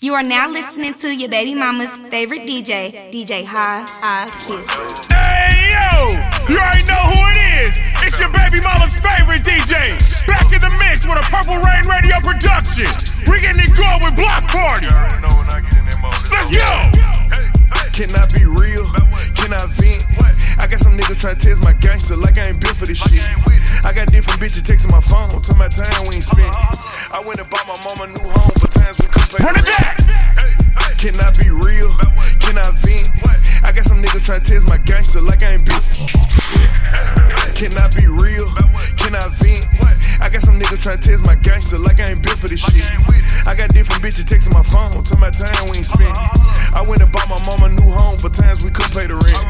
You are now listening to your baby mama's favorite DJ, DJ High EyeQ. Hey yo, you already know who it is. It's your baby mama's favorite DJ. Back in the mix with a Purple Rain Radio production. We getting it going with Block Party. Let's go. Can I be real? Can I vent? I got some niggas tryna test my gangster like I ain't built for this shit. I got different bitches texting my phone, till my time we ain't spent. I went and bought my mama a new home for times we couldn't pay Run it back. Can I be real? Can I vent? I got some niggas tryna test my gangster like I ain't built. Can I be real? Can I vent? I got some niggas tryna test my gangster like I ain't built for this shit. I got different bitches texting my phone, till my time we ain't spent. I went and bought my mama a new home for times we couldn't pay the rent.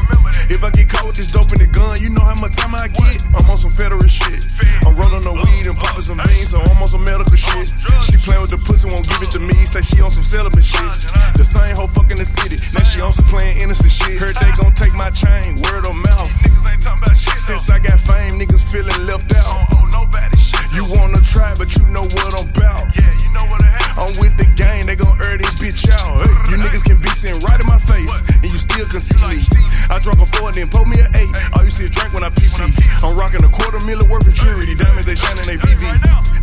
If I get caught with this dope in the gun, you know how much time I get. I'm on some federal shit. I'm rolling the weed and popping some beans, so I'm on some medical shit. She playing with the pussy, won't give it to me. Say she on some celibate shit. The same hoe fucking the city. Now she on some playing innocent shit. Heard they gon' take my chain, word of mouth. Since I got fame, niggas feeling left out. You wanna try, but you know what I'm about. I have. I'm with the gang, they gon' earn this bitch out. Hey, you niggas can be sitting right in my face, and you still can see me. I drunk a four, then pulled me an eight. All you see is drink when I pee pee. I'm rocking a quarter million worth of jewelry. Diamonds, they shining, they VV.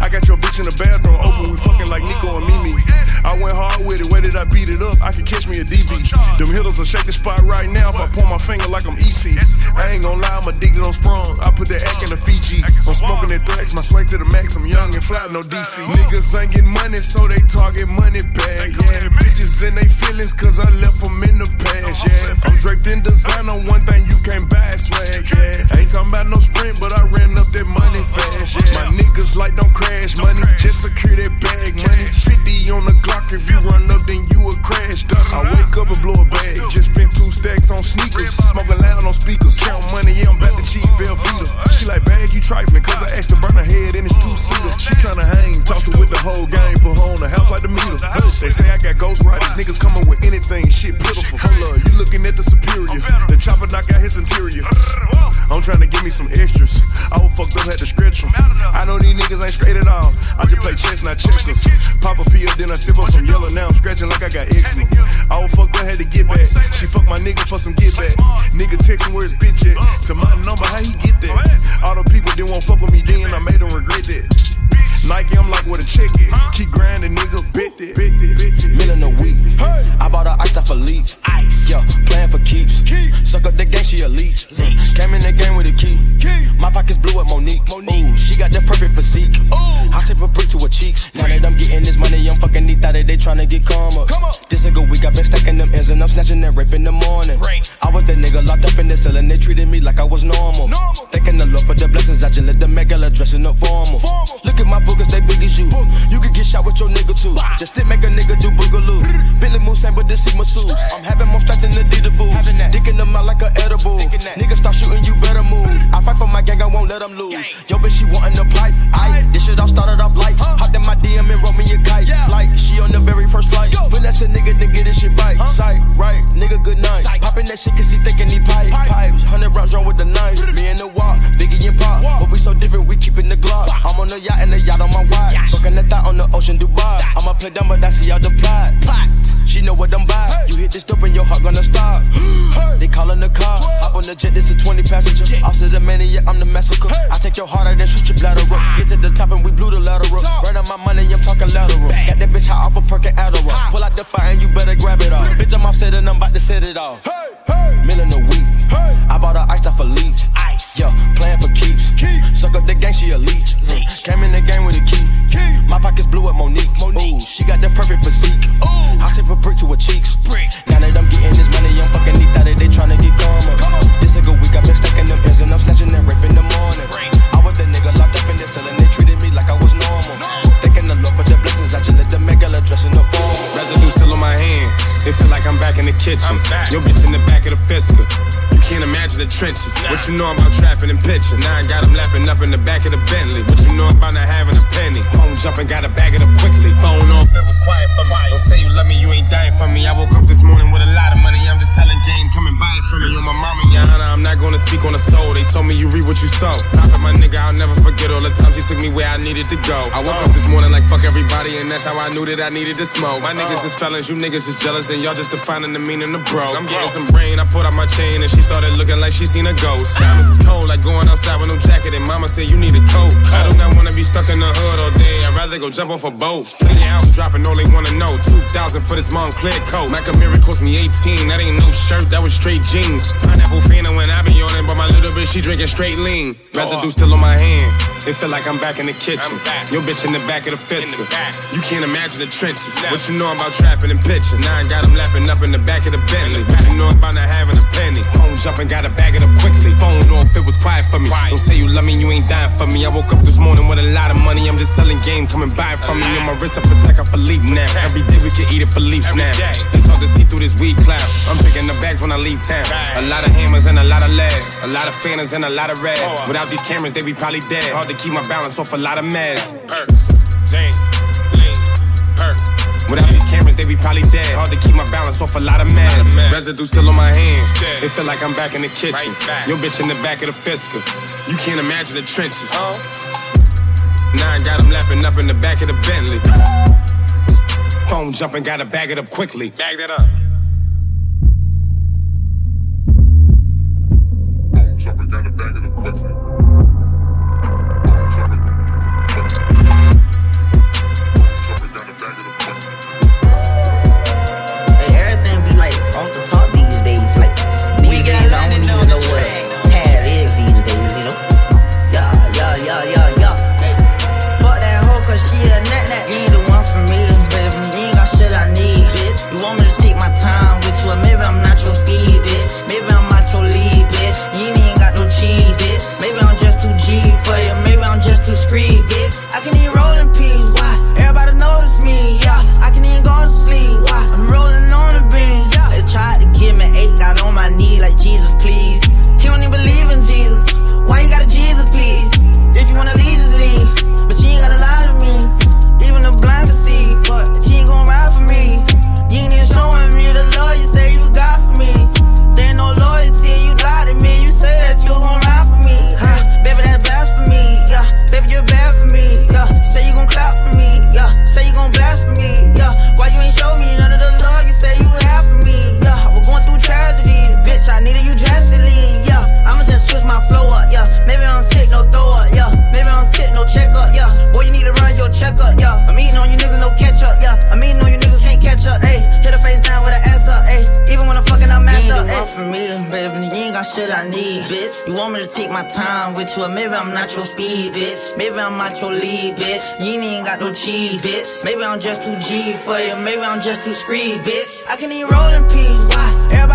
I got your bitch in the bathroom open, we fucking like Nikko and Mimi. I went hard with it, where did I beat it up? I could catch me a DV. Them hitters will shake the spot right now if I point my finger like I'm ET. I ain't gon' lie, I'm addicted on sprung. I put that act in the Fiji. I'm smoking that thrax, my swag to the max. I'm young and fly, no DC. Niggas ain't getting money, so they target money bag. Yeah, bitches in they feelings, cause I left them in the past. Yeah, I'm draped in designer, one thing you can't buy swag. Yeah, ain't talking about no sprint, but I ran up that money fast. Yeah, my niggas like don't crash money, just secure that bag money. 50 on the Glock, if you run up, then you a crash dummy. I wake up and blow a bag, just spent two stacks on sneakers, smoking loud on speakers, count money, yeah, I'm about to cheat Velveeta. She like bag, you trifling, cause I asked to burn her head two seater. She tryna hang, talk to with the whole gang, put her on the house like the meter. They say I got ghost riders, niggas coming with anything, shit pitiful. Hold up, you looking at the superior, the chopper knock out his interior. I'm trying to give me some extras. I was fucked up, had to stretch them. I know these niggas ain't straight at all. I just play chess, not checkers. Pop a pill, then I sip up some yellow. Now I'm scratching like I got eczema. I was fucked up, had to get back. She fucked my nigga for some get back. Nigga texting where his bitch at. To my number, how he get that? All the people didn't want fuck with me then, I made dressing up formal. Formal. Look at my boogers, they big as you. You could get shot with your nigga too. Just stick make a nigga do boogaloo. Billy Moose ain't but the see masseuse. I'm having more strikes than the Adidas boots. Dicking them out like a edible. Niggas start shooting, you better move. I fight for my gang, I won't let them lose. Yo, bitch, she can't imagine the trenches. What you know about trapping and pitching? Now I got them laughing up in the back of the Bentley. What you know about not having a penny? Phone jumping, gotta bag it up quickly. Phone off, it was quiet for me. Don't say you love me, you ain't dying for me. I woke up this morning with a lot of money. I'm just selling game, come and buy it from me. On my mama, Yana, I'm not gonna speak on the soul. They told me you read what you sow. Talk to my nigga, I'll never forget all the times she took me where I needed to go. I woke up this morning like fuck everybody, and that's how I knew that I needed to smoke. My niggas is felons, you niggas is jealous, and y'all just defining the meaning of broke. I'm getting some brain, I put out my chain, and she started started looking like she seen a ghost. Diamonds is cold, like going outside with no jacket, and mama said you need a coat. I do not wanna be stuck in the hood all day, I'd rather go jump off a boat. Clean out, dropping all they wanna know. 2,000 for this Moncler coat. Macamiri cost me 18, that ain't no shirt, that was straight jeans. Pineapple fan, when I be on it, but my little bitch, she drinking straight lean. Residue still on my hand, it feel like I'm back in the kitchen. Your bitch in the back of the fist. You can't imagine the trenches. What you know about trapping and pitching? Now I got them lapping up in the back of the Bentley. What you know about not having a penny? Phone up and gotta bag it up quickly. Phone off, it was quiet for me. Quiet. Don't say you love me, you ain't dying for me. I woke up this morning with a lot of money. I'm just selling game, coming by from me. On my wrist, I protect a Philippe leap now. Every day we can eat it for leaps now. It's hard to see through this weed cloud. I'm picking the bags when I leave town. A lot of hammers and a lot of lead. A lot of fanners and a lot of red. Without these cameras, they be probably dead. Hard to keep my balance off a lot of meds. Zane. Without these cameras, they be probably dead. Hard to keep my balance off a lot of meds. Residue still on my hands. It feel like I'm back in the kitchen. Your bitch in the back of the Fisker. You can't imagine the trenches. Now I got him laughing up in the back of the Bentley. Phone jumping, gotta bag it up quickly. Bag that up. Phone jumping, gotta bag it up quickly. cheese, bitch. Maybe I'm just too G for you, maybe I'm just too screed, bitch. I can eat rolling peas, why?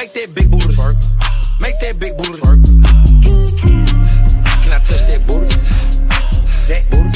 Make that big booty work. Make that big booty work. Can I touch that booty? That booty.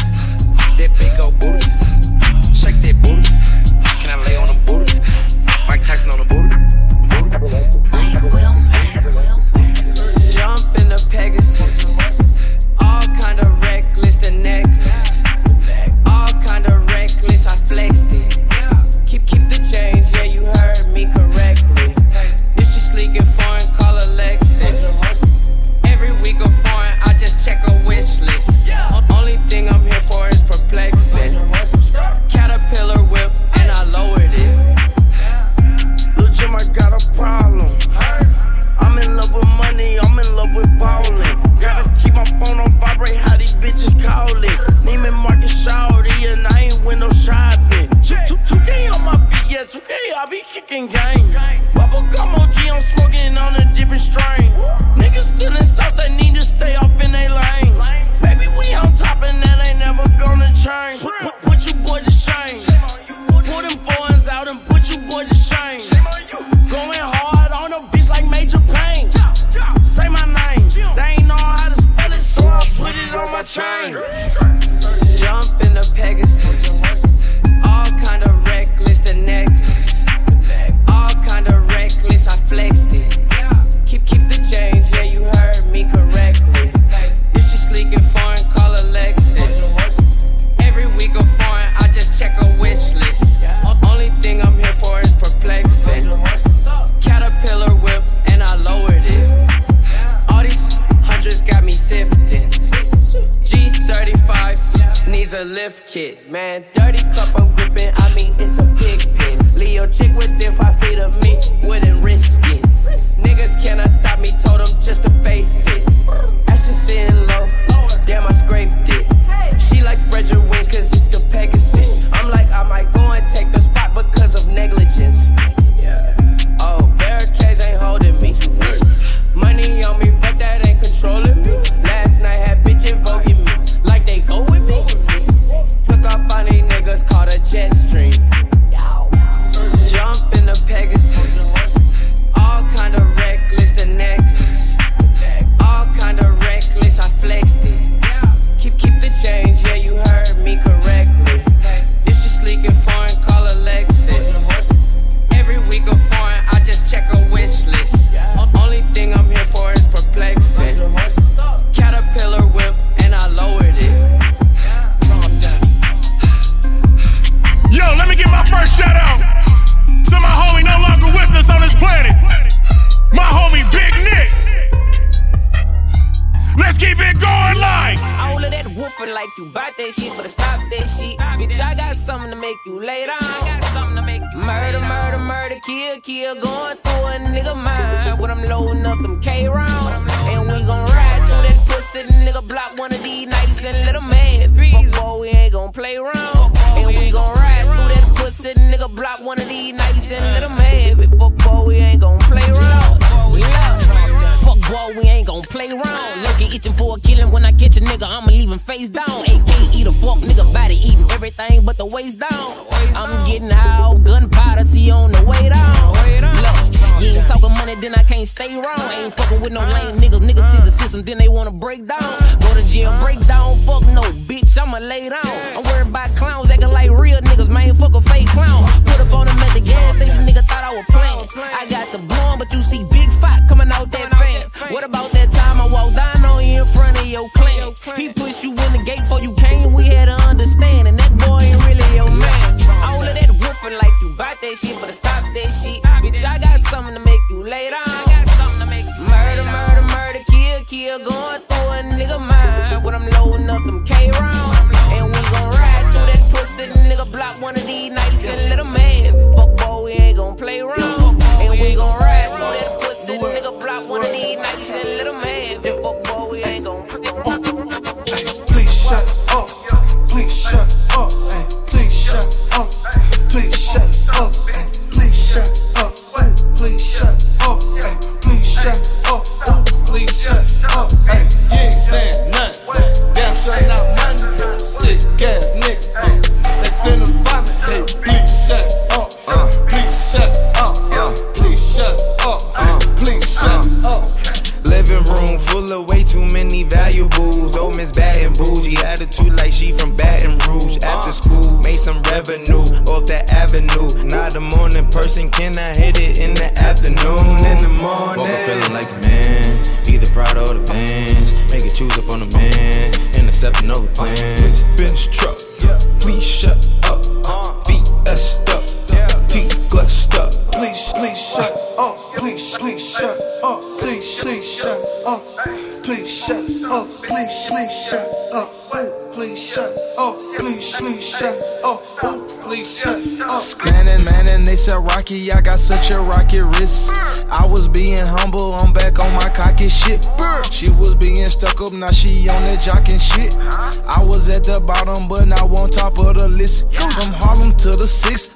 Now she on that jocking shit. I was at the bottom, but now on top of the list. From Harlem to the six,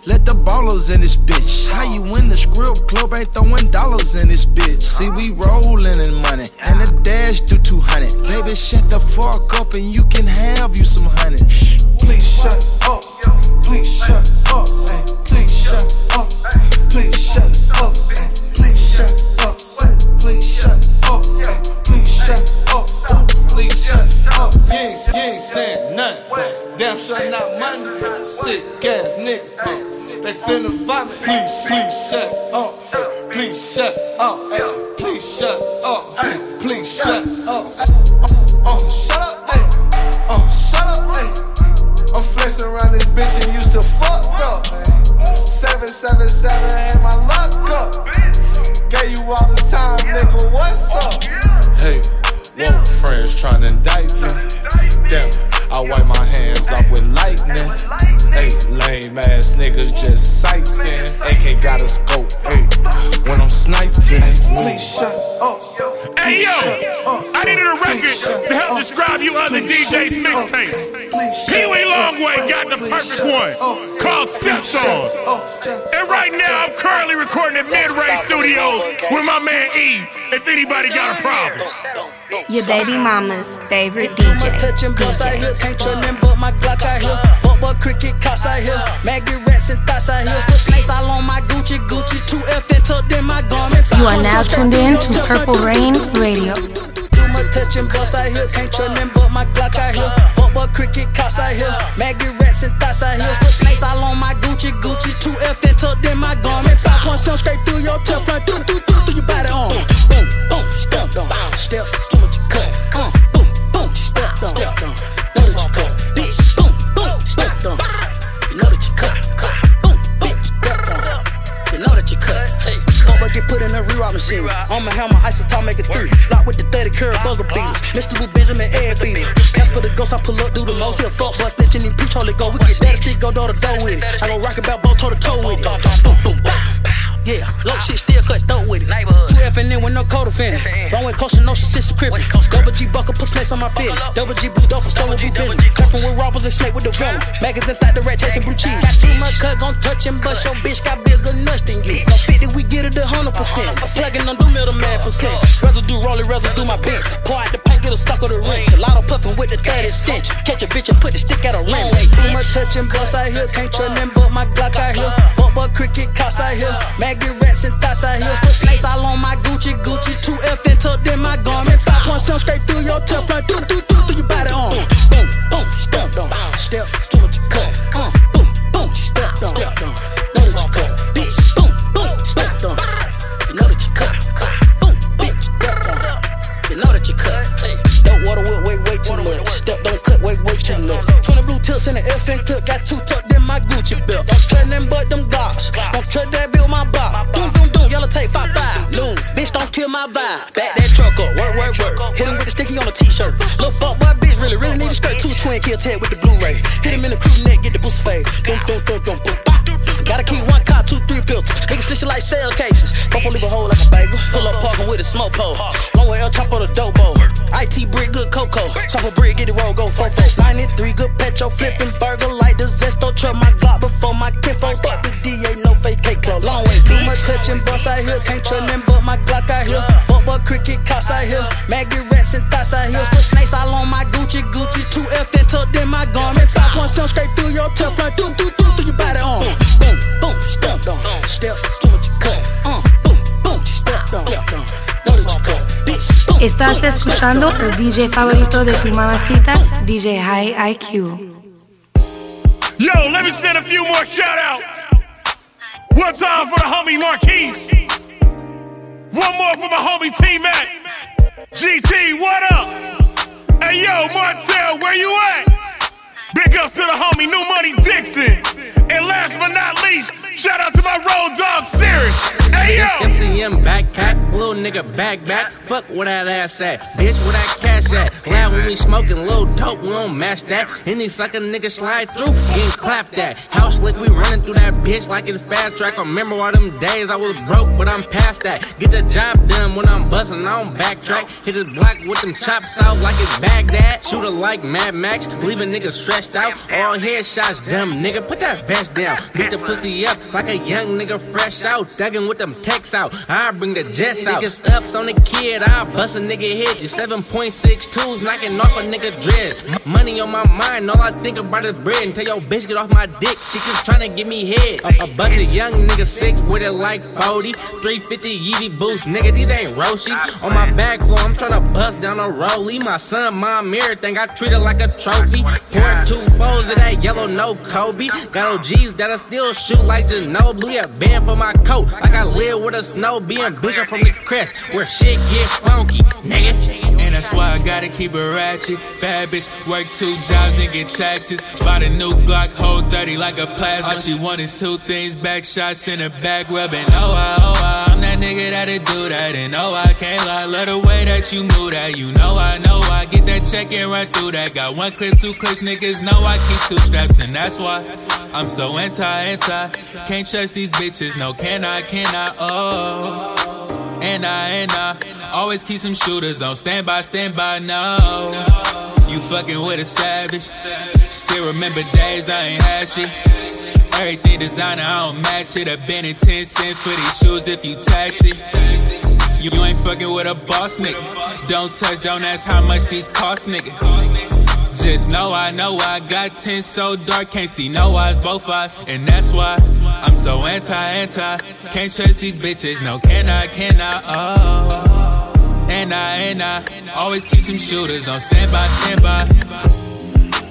finna me. Please, please shut up. Uh, please shut up. Uh, please shut up. Uh, please shut up. Uh, shut up. Uh, shut up. I'm flexing around this bitch and used to fuck up. Ay. 777 had my luck up. Gave you all the time, nigga. What's up? Hey, woke friends trying to indict me. Damn, I wipe my hands off with lightning. Hey, lame ass niggas just sightseeing. AK got a scope. Hey, when I'm sniping. Please shut up. Hey yo, I needed a record to help describe you other DJs' mixtapes. Pee Wee Longway got the perfect one called Steps On. And right now I'm currently recording at Mid Ray Studios with my man E. If anybody got a problem. Your baby mama's favorite Too much DJ. Touching boss out here, can't trust them but my Glock out here. Fuck but cricket cops out here, maggot rats and thoughts out here. Put snakes all on my Gucci, Gucci, two F and tucked in my garment. You are now tuned in to Purple Rain Radio. Too much touching boss out here, can't trust them but my Glock out here. Fuck but cricket cops out here, maggot rats and thoughts out here. Put snakes all on my Gucci, Gucci, two F and tucked in my garment. Five point seven straight through your Teflon, through, through, through, through your body on. Boom, boom, step step, but get put in a reroute machine. On my isotop make it three. Lock with the 30 curve buzzer beaters. Mr. With Benjamin Air beater. That's for the ghost, I pull up, do the most. Here, fuck, bust, snitching, and preach, holy go. We get that stick, go door to door with it. I go rock about both toe to toe with it. Boom, boom, boom. Yeah, ah. low shit still cut throat with it. Two F and N with no code offending. Wrong way kosher, no shit, sister crippin'. Double G buckle, put snakes on my feet. Double G blue dope for stolen blue business. Trapping with robbers and snake with the. Maggots and thought the rat chasing blue cheese. Got too much cut, gon' touch and bust. Your bitch got bigger nuts than you. No 50, we get it a hundred percent. Plugging on do middleman percent. Residue, roll it, residue my bench. Pour out the paint, get a suck of the wrench. Gelato puffin' with the 30 stench. Catch a bitch and put the stick at a rim. Too much touching bust out here. Can't trust them but my Glock out here. Fuck but cricket cops out here. Maggie rats and thoughts out here. Put snakes all on my Gucci, Gucci. 2F and tucked in my garment. 5.7 straight through your Teflon. Do, do, do, through your body on. Boom, boom, step on. Step to what you cut. Uh, boom, boom, step on. Step on. Know that you cut. Bitch, boom, boom, step on. You know that you cut. Boom, bitch, step on. You know that you cut. Dope water with way, way too much. Step don't cut, way, way too much. 20 blue in the FN clip. Got two tucked in my Gucci belt. Don't trust them but them dogs. Don't trust that Kill my vibe. Back that truck up. Work, work, work. Hit him with the sticky on a t-shirt. Little fuck boy, bitch, really, really need a skirt. Two twin kill tag with the Blu-ray. Hit him in the crew neck, get the boost fade. Doom, doom, doom, doom, boom. Gotta keep one car, two, three pistols. Niggas snitching like cell cases. Buffalo leave a hole like a bagel. Pull up parking with a smoke pole. Long way El Chapo the dope bowl. IT brick, good cocoa. Chopper brick, get it roll, go fofo. 93, good petro, flipping burger like the Zesto truck. My Glock before my kinfo. Start the DA, no fake cake club. Long way, too much touching bust out here. Can't trust them but my cricket cops out here. Maggie rats and thoughts out here. Put snakes all on my Gucci, Gucci. 2F and tucked in my garment. 5.7 straight through your Teflon. Do, do, do, through your body on. Boom, boom, step on. Step to what you cut. Uh, boom, boom, step on. Know that you cut. Estás escuchando el DJ favorito de tu mamacita, DJ High EyeQ. Sirius. Hey yo! MCM backpack, nigga back back. Fuck where that ass at, bitch. Where that cash at? Glad when we smoking little dope, we don't match that. Any sucker nigga slide through, getting clapped at. House lick, we running through that bitch like it's fast track. I Remember all them days I was broke, but I'm past that. Get the job done when I'm busting, I don't backtrack. Hit his block with them chops out like it's Baghdad. Shooter like Mad Max, leaving niggas stretched out. All headshots, dumb nigga. Put that vest down, beat the pussy up like a young nigga fresh out. Thuggin' with them texts out. I bring the jets out. Niggas ups on the kid, I bust a nigga head. You 7.62s knocking off a nigga dread. Money on my mind, all I think about is bread. And tell your bitch get off my dick, she just trying to give me head. A, a bunch of young niggas sick with it like 40. 350 Yeezy boots, nigga, these ain't Roshe. On my back floor, I'm trying to bust down a rollie. My son, mom, everything, I treat it like a trophy. Pour two bowls of that yellow, no Kobe. Got OGs that I still shoot like Ginobili. A band for my coat, like I live with a snow being bishop from the crest, where shit get funky, nigga. And that's why I gotta keep it ratchet. Bad bitch, work two jobs and get taxes. Bought a new Glock, hold 30 like a plasma. All she want is two things, back shots in a back rubbing. Oh, I, oh, I, I'm that nigga that'll do that. And oh, I can't lie, love the way that you move that. You know I know I get that check and run through that. Got one clip, two clips, niggas know I keep two straps. And that's why I'm so anti, anti. Can't trust these bitches, no, can I, can I, oh. And I, and I always keep some shooters on standby, standby, now. You fucking with a savage. Still remember days I ain't had shit. Everything designer, I don't match it. I been in 10 cents for these shoes if you tax it. You ain't fucking with a boss nigga. Don't touch, don't ask how much these cost nigga. Just know I know I got 10 so dark, can't see no eyes, both eyes. And that's why I'm so anti, anti. Can't trust these bitches, no, can I, can I, oh. And I, and I always keep some shooters on standby, standby.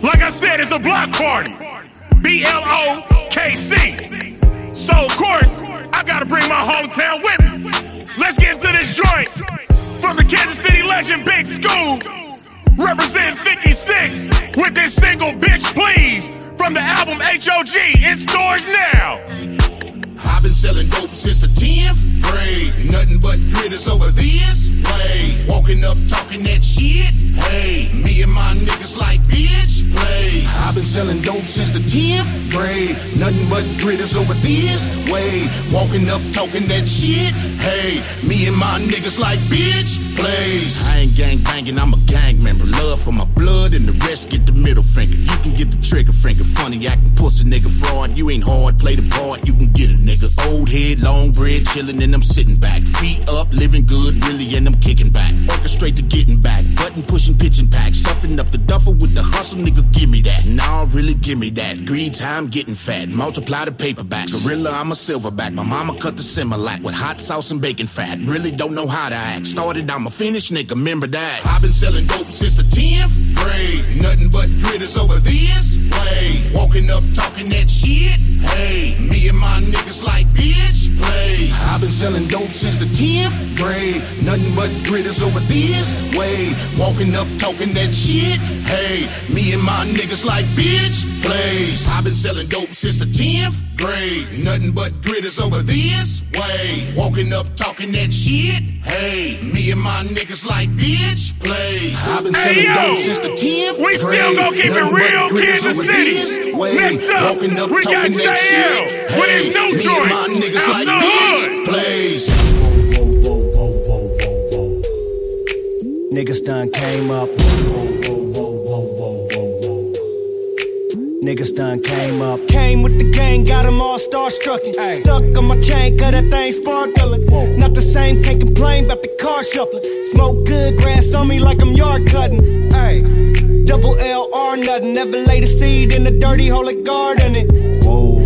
Like I said, it's a block party. B L O K C. So, of course, I gotta bring my hometown with me. Let's get into this joint. From the Kansas City legend Big Scoob. Represent 56 with this single, Bitch Please. From the album HOG in stores now. I've been selling dope since the 10th grade. Nothing but critters over this way. Walking up talking that shit. Hey, me and my niggas like bitch plays. I've been selling dope since the 10th grade. Nothing but critters over this way. Walking up talking that shit. Hey, me and my niggas like bitch plays. I ain't gang banging, I'm a gang member. Love for my blood and the rest get the middle finger. You can get the trigger finger. Funny acting pussy nigga fraud. You ain't hard, play the part, you can get a nigga. Old head, long bread, chillin' and I'm sitting back. feet up, living good, really, and I'm kicking back. Orchestrate the getting back, button pushing, pitching pack, stuffing up the duffel with the hustle, nigga, give me that. Nah, really, give me that. Greed time, getting fat, multiply the paperback. Gorilla, I'm a silverback. My mama cut the Similac with hot sauce and bacon fat. Really don't know how to act. Started, I'm a finished nigga, remember that. I've been selling dope since the 10th grade. Nothing but critters over this way. Walking up, talking that shit. Hey, me and my niggas like bitch plays. I've been selling dope since the 10th grade. Nothing but gritters over this way. Walking up, talking that shit. Hey, me and my niggas like bitch plays. I've been selling dope since the 10th grade. Nothing but gritters over this way. Walking up, talking that shit. Hey, me and my niggas like bitch plays. I've been selling Hey, dope since the 10th we still grade. gonna keep it Nothing but real, Kansas City. This way. Next up, Walking up, we got talking that JL shit. with his Hey, new me joint, and my niggas Out like the bitch Hood. plays. Niggas done came up. Niggas done came up. Came with the gang, got them all starstruck. Stuck on my chain, cut that thing sparkling. Not the same, can't complain about the car shuffling. Smoke good, grass on me like I'm yard cutting. Ay. Double LR, nothing. Never laid a seed in the dirty hole of gardening. Whoa.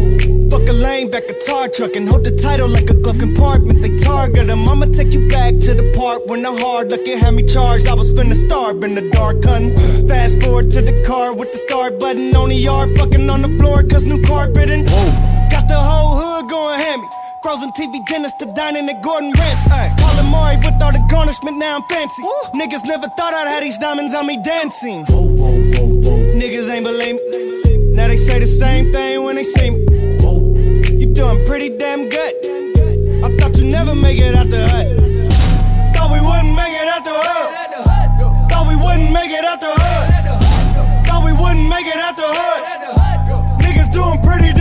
Fuck a lane back a tar truck and Hold the title like a glove compartment. They target them. I'ma take you back to the part when the hard looking had me charged. I was finna starve in the dark, hun. Fast forward to the car with the start button on the yard. Fucking on the floor, cause new carpeting. Got the whole hood going hammy. Frozen TV dinners to dining at Gordon Ramsay. Ay, Calling Mari with all the garnishment, now I'm fancy. Niggas never thought I'd have these diamonds on me dancing. Niggas ain't believe me. Now they say the same thing when they see me. You doing pretty damn good. I thought you never make it out the hut. Thought we wouldn't make it out the hood. Thought we wouldn't make it out the hood. Thought we wouldn't make it out the hood. Niggas doing pretty damn good. Tell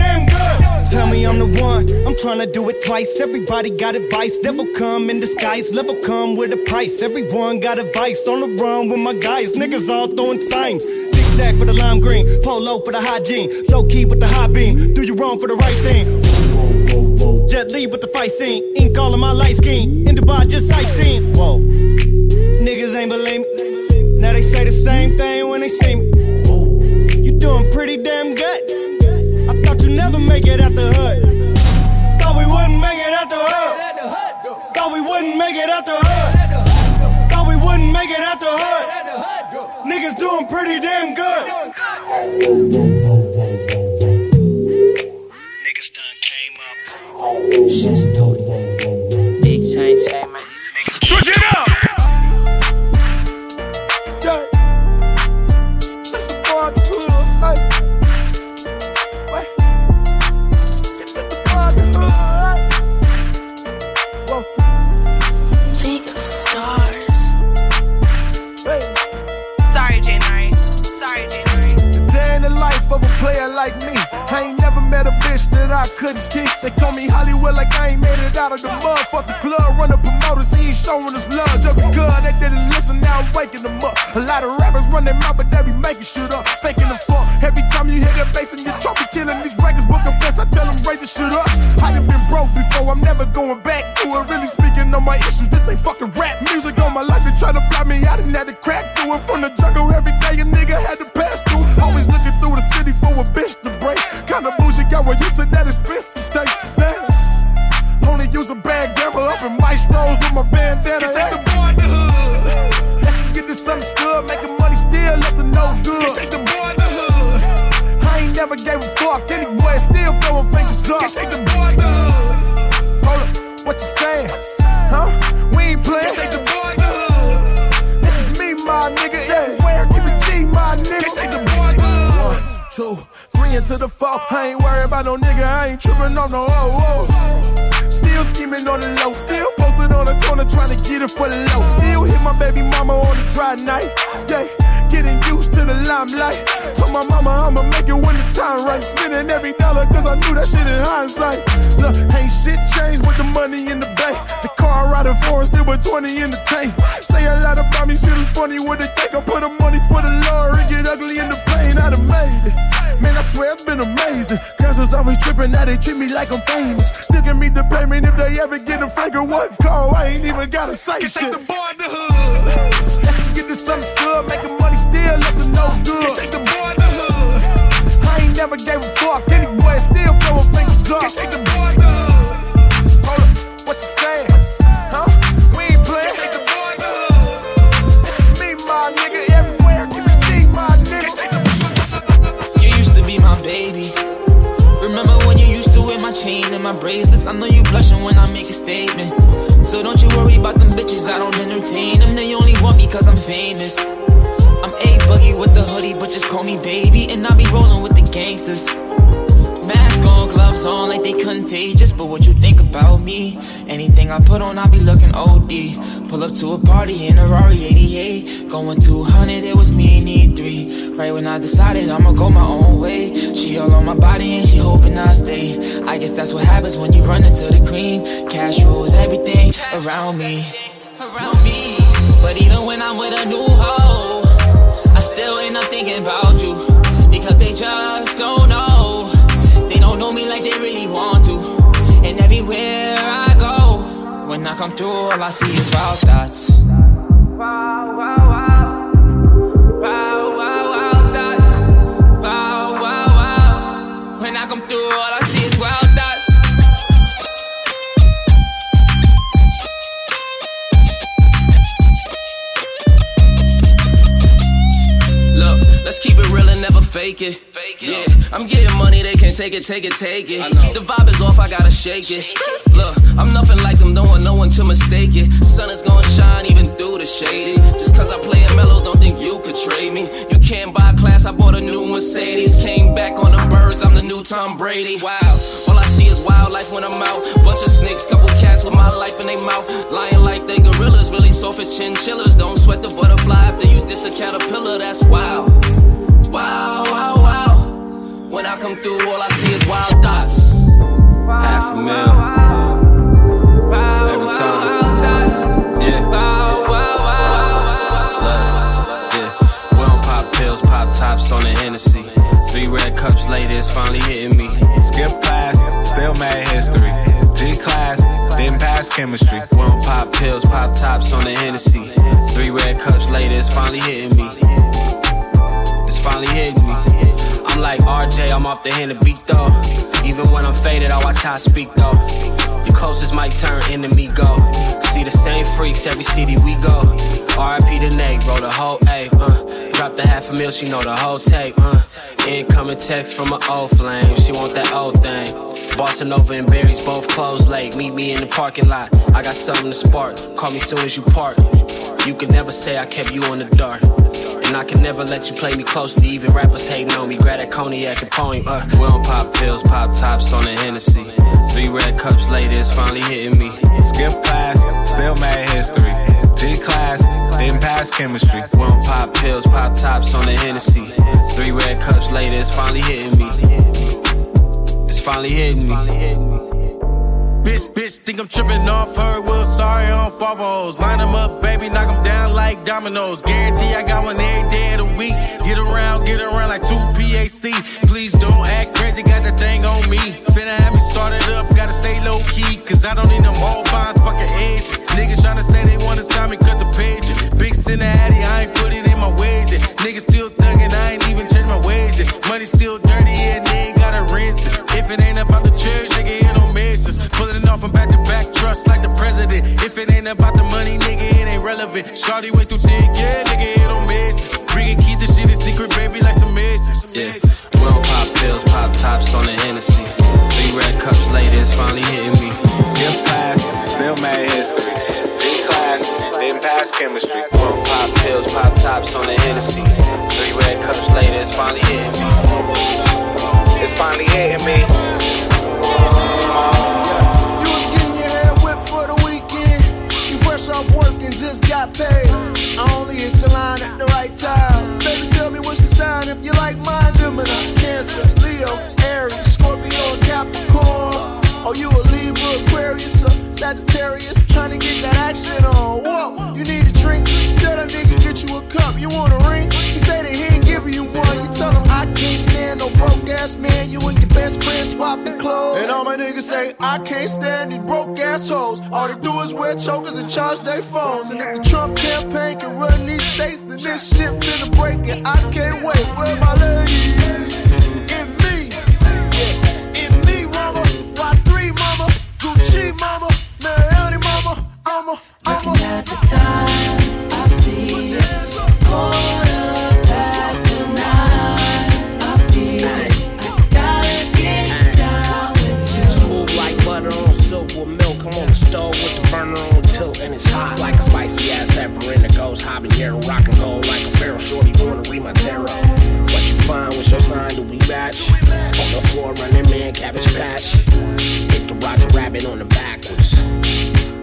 me I'm the one. I'm trying to do it twice. Everybody got advice. Devil come in disguise. Level come with a price. Everyone got advice. On the run with my guys. Niggas all throwing signs. Zigzag for the lime green. Polo for the hygiene. Low key with the high beam. Do you wrong for the right thing? Jet Li with the fight scene. Ink all of my light scheme. In Dubai, just sightseeing. Whoa. Put the money for the Lord. It get ugly in the plane, I done made it. Man, I swear it's been amazing. Girls was always tripping, now they treat me like I'm famous. Still give me the payment if they ever get a flagrant one call. I ain't even gotta say Can shit. take the boy in the hood. Let's get this understood, make the money still let them know good. Can take the boy in the hood. I ain't never gave a fuck, any boy still throwing fingers up. Bracelets? I know you blushing when I make a statement. So don't you worry about them bitches, I don't entertain them. They only want me cause I'm famous. I'm a boogie with the hoodie, but just call me baby. And I be rolling with the gangsters. Gloves on, like they contagious. But what you think about me? Anything I put on, I be looking OD. Pull up to a party in a Rari 88. Going 200, it was me and E3. Right when I decided I'ma go my own way. She all on my body and she hoping I stay. I guess that's what happens when you run into the cream. Cash rules everything around me. Around me. But even when I'm with a new hoe, I still end up thinking about you. Because they just don't And everywhere I go, when I come through, all I see is wild thoughts. Wow, wow, wow. Let's keep it real and never fake it. Yeah, I'm getting money, they can't take it, take it, take it. The vibe is off, I gotta shake it. Look, I'm nothing like them, don't want no one to mistake it. Sun is gonna shine even through the shady. Just cause I play it mellow, don't think you could trade me. You can't buy class, I bought a new Mercedes. Came back on the birds, I'm the new Tom Brady. Wow, all I see is wildlife when I'm out. Bunch of snakes, couple cats with my life in their mouth. Lying like they gorillas, really soft as chinchillas. Don't sweat the butterfly if they use this a caterpillar, that's wild. Wow, wow, wow. When I come through, all I see is wild thoughts. Half a mil. Every time. Yeah. Look, yeah. We don't pop pills, pop tops on the Hennessy. Three red cups later, it's finally hitting me. Skip class, still mad history. G class, didn't pass chemistry. We don't pop pills, pop tops on the Hennessy. Three red cups later, it's finally hitting me. Finally hitting me. I'm like RJ, I'm off the hand of beat though. Even when I'm faded, I watch how I speak though. Your closest might turn enemy go. See the same freaks every city we go. RIP to Nate, wrote a whole A. Uh. Dropped the half a mil, she know the whole tape. Uh. Incoming text from an old flame, she want that old thing. Bossa Nova and Berries both closed late. Meet me in the parking lot. I got something to spark. Call me soon as you park. You can never say I kept you in the dark. And I can never let you play me closely. Even rappers hating on me. Grab that cognac and poem. Uh, we don't pop pills, pop tops on the Hennessy. Three red cups later, it's finally hitting me. Skip class, still mad history. G class, didn't pass chemistry. We don't pop pills, pop tops on the Hennessy. Three red cups later, it's finally hitting me. It's finally hitting me. Bitch, bitch, think I'm tripping off her. Well, sorry, on fall for hoes. Line them up, baby, knock them down like dominoes. Guarantee I got one every day of the week. Get around, get around like two PAC. Please don't act crazy, got that thing on me. Finna have me started up, gotta stay low key. Cause I don't need them all bonds, fucking age. Niggas tryna say they wanna sign me, cut the page. Big Cincinnati, I ain't put it in my ways. Niggas still thuggin', I ain't even changed my ways. Money still dirty, and they ain't gotta rinse it. If it ain't about the church, nigga, it don't misses. Pulling it off from back to back, trust like the president. If it ain't about the money, nigga, it ain't relevant. Shorty way too thick, yeah, nigga, it don't miss it. We can keep this shit a secret, baby, like some misses. Yeah, we don't pop pills, pop tops on the Hennessy. Three red cups later, it's finally hitting me. Skip class, still mad history. G class, didn't pass chemistry. We don't pop pills, pop tops on the Hennessy. Three red cups later, it's finally hitting me. It's finally hitting me. You was getting your hair whipped for the weekend. You fresh off work and just got paid. I only hit your line at the right time. Baby, tell me what's your sign if you like mine. Gemini, Cancer, Leo, Aries, Scorpio, Capricorn. Oh, you a Libra, Aquarius, or Sagittarius? Trying to get that action on. Whoa, you need a drink? Tell that nigga get you a cup. You want a ring? He say that he ain't giving you one. You tell him I can't stand no broke ass man, you and your best friend swapping clothes. And all my niggas say, I can't stand these broke assholes. All they do is wear chokers and charge their phones. And if the Trump campaign can run these states, then this shit finna break it. I can't wait. Where my ladies? In me. Yeah. In me, mama. Y3, mama. Gucci, mama. Mariani, mama. I'm a, I'm a. Looking at the time, I see it's quarter past the nine. I feel it. I gotta get down with you. Smooth like butter on silk with milk. I'm on the stove with the burner on tilt, and it's hot like a spicy ass pepper in the ghost habanero. Rock and roll like a feral shorty. Wanna read my tarot? What you find? What's your sign? Do we match? On the floor, running man, cabbage patch. Hit the Roger Rabbit on the backwards.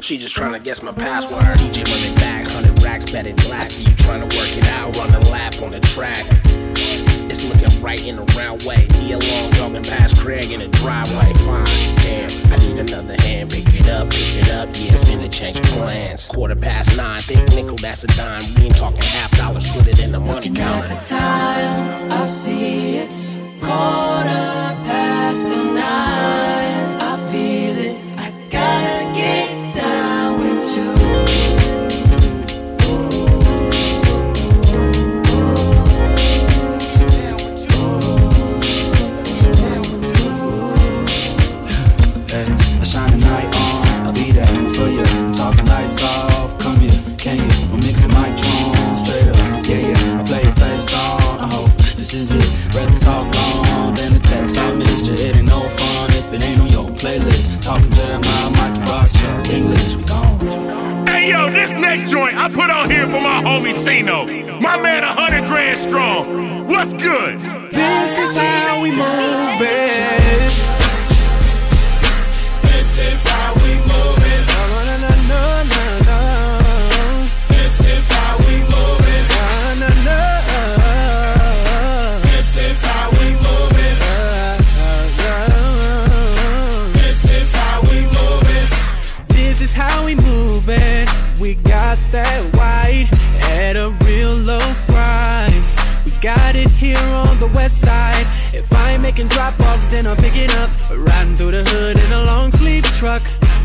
She just tryna guess my password. DJ running back, 100 racks betted black. I see you tryna work it out, run a lap on the track. It's looking right in the round way. Me alone jogging past Craig in the driveway. Fine, damn, I need another hand. Pick it up, pick it up. Yeah, it's been to change plans. Quarter past nine, thick nickel, that's a dime. We ain't talking half dollars, put it in the money Looking counter. at the time, I see it's quarter past the nine. Rather talk long than the text. I missed you, it ain't no fun if it ain't on your playlist. Talking Jeremiah, Mikey Box, Chuck, English, we gone. Hey yo, this next joint I put on here for my homie Sino. My man, a hundred grand strong. What's good? This is how we move it. We got that white at a real low price. We got it here on the west side. If I ain't making drop offs, then I'll pick it up. Riding through the hood in a long sleeve truck.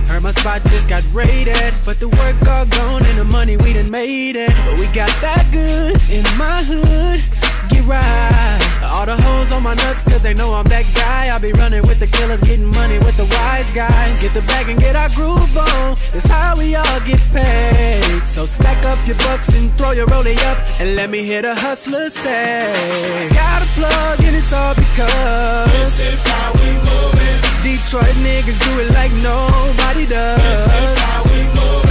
Heard my spot just got raided, but the work all gone and the money we done made it. But we got that good in my hood. Right. All the hoes on my nuts, cause they know I'm that guy. I be running with the killers, getting money with the wise guys. Get the bag and get our groove on. It's how we all get paid. So stack up your bucks and throw your rollie up. And let me hear the hustler say, Got a plug and it's all because This is how we move it. Detroit niggas do it like nobody does. This is how we move it. We pay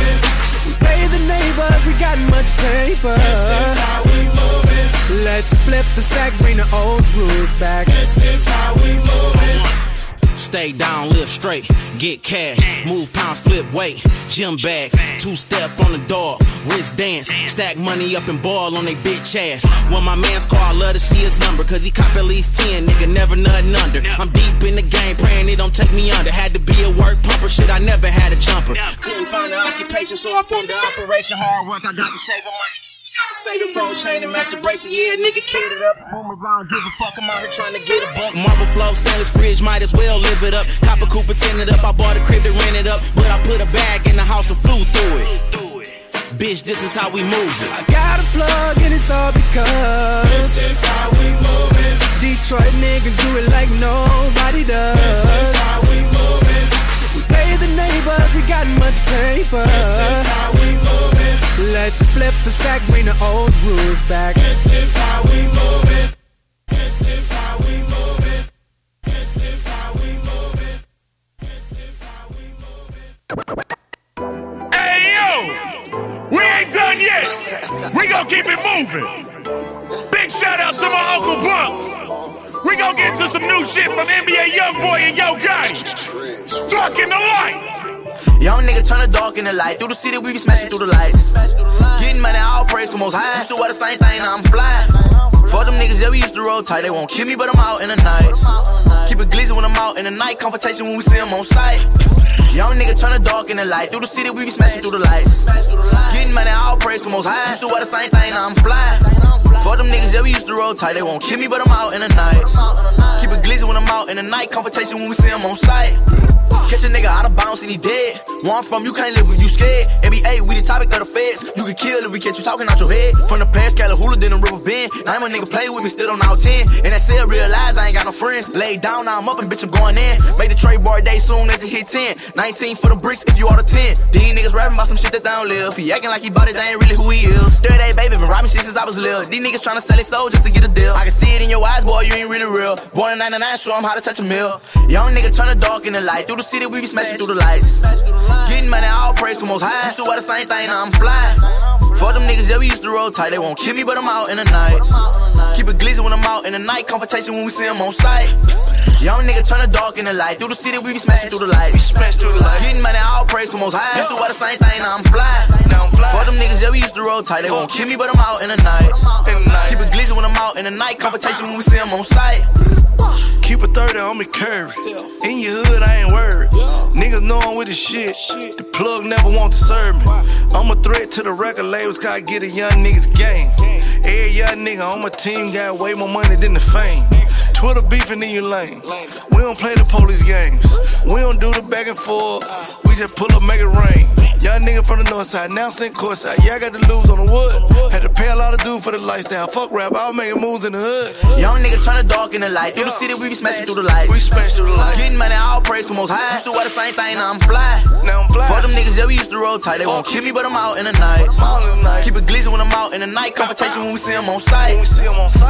the neighbors, we got much paper. This is how we move it. Let's flip the sack, bring the old rules back. This is how we move it. Stay down, live straight, get cash, move pounds, flip weight, gym bags, two step on the dog, wrist dance, stack money up and ball on they bitch ass. When my man's call, I love to see his number, cause he cop at least 10, nigga, never nothing under. I'm deep in the game, praying it don't take me under. Had to be a work pumper, shit, I never had a jumper. Couldn't find an occupation, so I formed the operation. Hard work, I got to saving money. Say the phone chain and match your bracelet, yeah, nigga, kid it up. Boom around, give a fuck, I'm out here trying to get a buck. Marble flow, stainless fridge, might as well live it up. Copper Cooper tinted up, I bought a crib and rented up. But I put a bag in the house and flew through it. Bitch, this is how we move it. I got a plug and it's all because This is how we move it. Detroit niggas do it like nobody does. This is how we move it. We pay the neighbors, we got much paper. This is Let's flip the sack, bring the old rules back. This is how we move it. This is how we move it. This is how we move it. This is how we move it. Hey yo, we ain't done yet. We gonna keep it moving. Big shout out to my Uncle Bunks. We gonna get to some new shit from NBA YoungBoy and Yo Gotti. Dark in the light. Young nigga turn the dark in the light. Through the city, we be smashing through the lights. Getting money, all praise for most high. Used to wear the same thing, now I'm fly. For them niggas, yeah, we used to roll tight. They won't kill me, but I'm out in the night. Keep it glizzy when I'm out in the night. Confrontation when we see them on sight. Young nigga turn the dark in the light. Through the city, we be smashing through the lights. Getting money, all praise for most high. Used to wear the same thing, now I'm fly. For them niggas, yeah, we used to roll tight. They won't kill me, but I'm out in the night. Keep it glizzy when I'm out in the night. Confrontation when we see them on sight. Catch a nigga out of bounds and he dead. Where I'm from, you can't live if you scared. NBA, we the topic of the feds. You can kill if we catch you talking out your head. From the past, Hula, then the River Bend. Now I'm a nigga play with me, still on out 10. And that said, realize I ain't got no friends. Lay down, now I'm up and bitch, I'm going in. Made the trade bar day soon as it hit 10. 19 for the bricks if you are the 10. These niggas rapping about some shit that they don't live. He acting like he bought it, they ain't really who he is. 38 baby, been robbing shit since I was little. These niggas tryna sell their soul just to get a deal. I can see it in your eyes, boy, you ain't really real. Born in 99, show him how to touch a mill. Young nigga turn the dark in the light. Through the city, we be smashing through the lights. Getting money, all praise for most high. Used to wear the same thing, now I'm fly. For them niggas, yeah, we used to roll tight. They won't kill me, but I'm out in the night. Keep it glizzy when I'm out in the night. Confrontation when we see them on sight. Young nigga turn the dark in the light. Through the city, we be smashing through the lights. We smash through the lights. Getting money, all praise for most high. Used to wear the same thing, now I'm fly. Now I'm fly. For them niggas, yeah, we used to roll tight. They won't kill me, but I'm out in the night. Keep it glizzy when I'm out in the night. Confrontation when we see them on sight. Keep a 30 on me curvy. In your hood, I ain't worried. Niggas know I'm with the shit. The plug never want to serve me. I'm a threat to the record labels, cause I get a young niggas game. Every young nigga on my team got way more money than the fame. Twitter beefing in your lane. We don't play the police games. We don't do the back and forth. We just pull up, make it rain. Young nigga from the north side, now I'm sitting courtside. Yeah, I got to lose on the wood. Had to pay a lot of dues for the lifestyle. Fuck rap, I was making moves in the hood. Young nigga tryna dark in the light. Through the city, we be smashing through the lights. We smash through the lights. Getting money, all praise for most high. Used to wear the same thing, now I'm fly. Now I'm fly. For them niggas, yeah, we used to roll tight. They won't kill me, but I'm out in the night. Keep it glizzy when I'm out in the night. Confrontation when we see them on sight.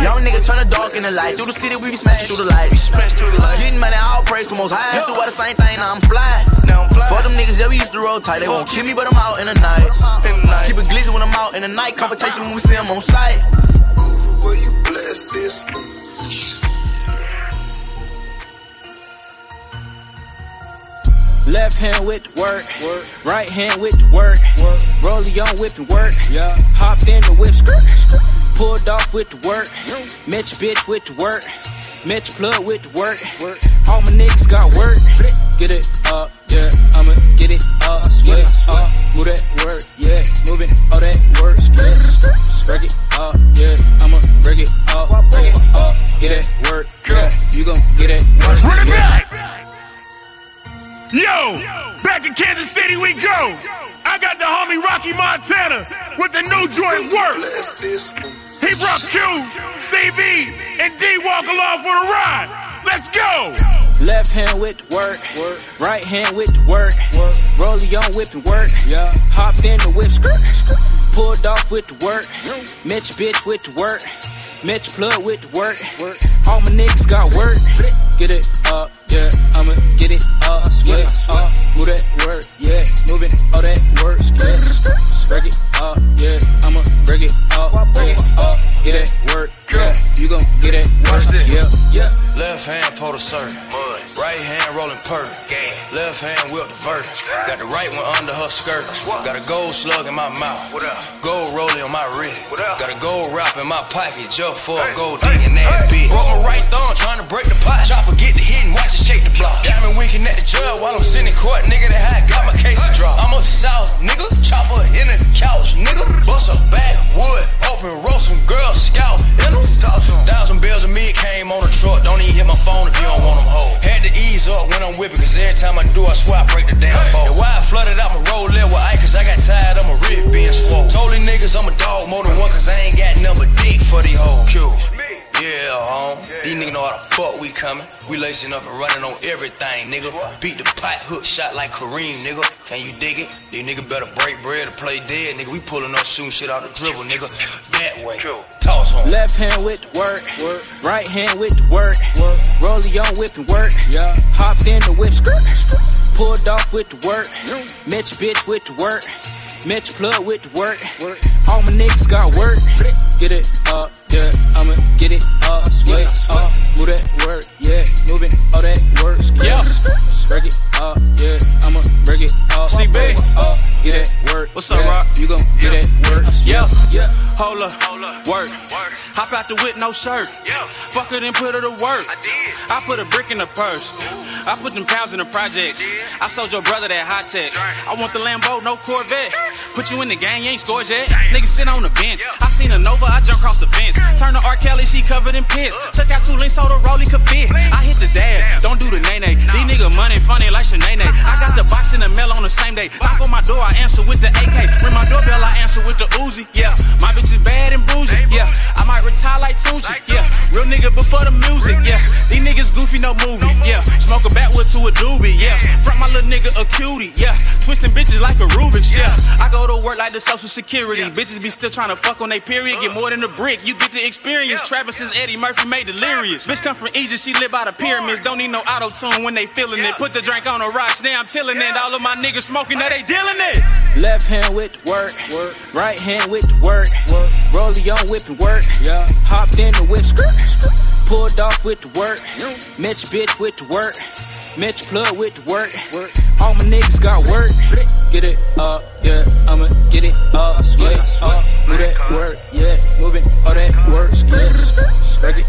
Young nigga tryna dark in the light. Through the city, we be smashing through the lights. We smash through the lights. Getting money, all praise for most high. Used to wear the same thing, now I'm fly. Now I'm fly. For them niggas, yeah, we used to roll tight. They won't kill me, but I'm out in the night. Keep it glizzy when I'm out in the night. Confrontation when we see them on sight. Will you bless this? Left hand with the work, right hand with the work. Rollie on whip and work. Hopped in the whip, skirt. pulled off with the work. Met your bitch with the work. Met your plug with the work. All my niggas got work. Get it up, yeah. I'ma get it up, yeah. Uh, move that work, yeah. Moving all that work, yeah. Break it up, yeah. I'ma break it up, break it up. Get that work, yeah. You gon' get that work. Run it yeah. back! Yo, back to Kansas City we go. I got the homie Rocky Montana with the new joint work. He brought Q, CB, and D Walk along for the ride. Let's go. Left hand with the work, right hand with the work. Rollie on whip and work. Hopped in the whip, pulled off with the work. Your bitch with the work. Your plug with the work. All my niggas got work. Get it up, yeah. I'ma get it up, yeah. Uh, move that work, yeah. Moving all that work, yeah. Break it up, yeah. I'ma break it up, break it up. Get that work, yeah. You gon' get that work, yeah, yeah. Left hand pull the serve. Right hand rolling perk. Left hand whip the vert. Got the right one under her skirt. Got a gold slug in my mouth. Gold rolling on my wrist. Got a gold wrap in my pocket just for a gold digging that bitch. Broke my right thumb trying to break the pot. Chopper get the hit and watch it shake the block. Me winking at the judge while I'm sitting in court. Nigga, that how I got my case to drop. I'm a south nigga. Chopper in the couch, nigga. Bust a backwood. Open roast some girl scout in them. Thousand bills of me came on the truck. Don't even hit my phone if you don't want them hoes. Had to ease up when I'm whipping, cause every time I do, I swear I break the coming. We lacing up and running on everything, nigga. Beat the pot, hook shot like Kareem, nigga. Can you dig it? These niggas better break bread or play dead, nigga. We pulling up shooting shit out the dribble, nigga. That way. Toss on. Left hand with the work, right hand with the work. Rollie on whip and work. Yeah. Hopped in the whip, skirt. pulled off with the work. Met your bitch with the work. Met your plug with the work. All my niggas got work. Get it up, yeah. I'ma get it up, yeah. Uh, move that work, yeah. Moving all that work, yeah. Break it up, yeah. I'ma break it up. CB. break it up, get that work. What's up, yeah. Rock? You gon' get that work, Yeah, yeah. Hold up, work. work. Hop out the with no shirt. Fuck it and put her to work. I put a brick in the purse. I put them pounds in the project. I sold your brother that high tech. I want the Lambo, no Corvette. Put you in the gang, you ain't scored yet. Niggas sit on the bench. I seen a Nova, I jump across the fence. Turn the R. Kelly she covered in piss. Took out two links so the rollie could fit. I hit the dad, don't do the nay nay. These niggas money funny like Shanae. I got the box in the mail on the same day. Knock on my door, I answer with the AK. Ring my doorbell, I answer with the Uzi. Yeah, my bitch is bad and bougie. Yeah, I might retire like Tucci. Yeah, real nigga before the music. Yeah, these niggas goofy, no movie. Yeah, smoke a backwood to a doobie. Yeah, front my little nigga a cutie. Yeah, twisting bitches like a Rubik's. Yeah, I go to work like the social security. Bitches be still trying to fuck on they period. Get more than a brick. You get the experience. Travis since Eddie Murphy made delirious. Bitch come from Egypt, she live by the pyramids. Don't need no auto tune when they feeling it. Put the drink on the rocks, now I'm chilling it. All of my niggas smoking, now they dealing it. Left hand with the work, right hand with the work. Rollie on whip and work. Hopped in the whip, skirt, pulled off with the work. Met your bitch with the work. Your plug with the work. All my niggas got work. Get it up, yeah. I'ma get it up, yeah. Up, move that work, yeah. Moving all that work, yeah. Break it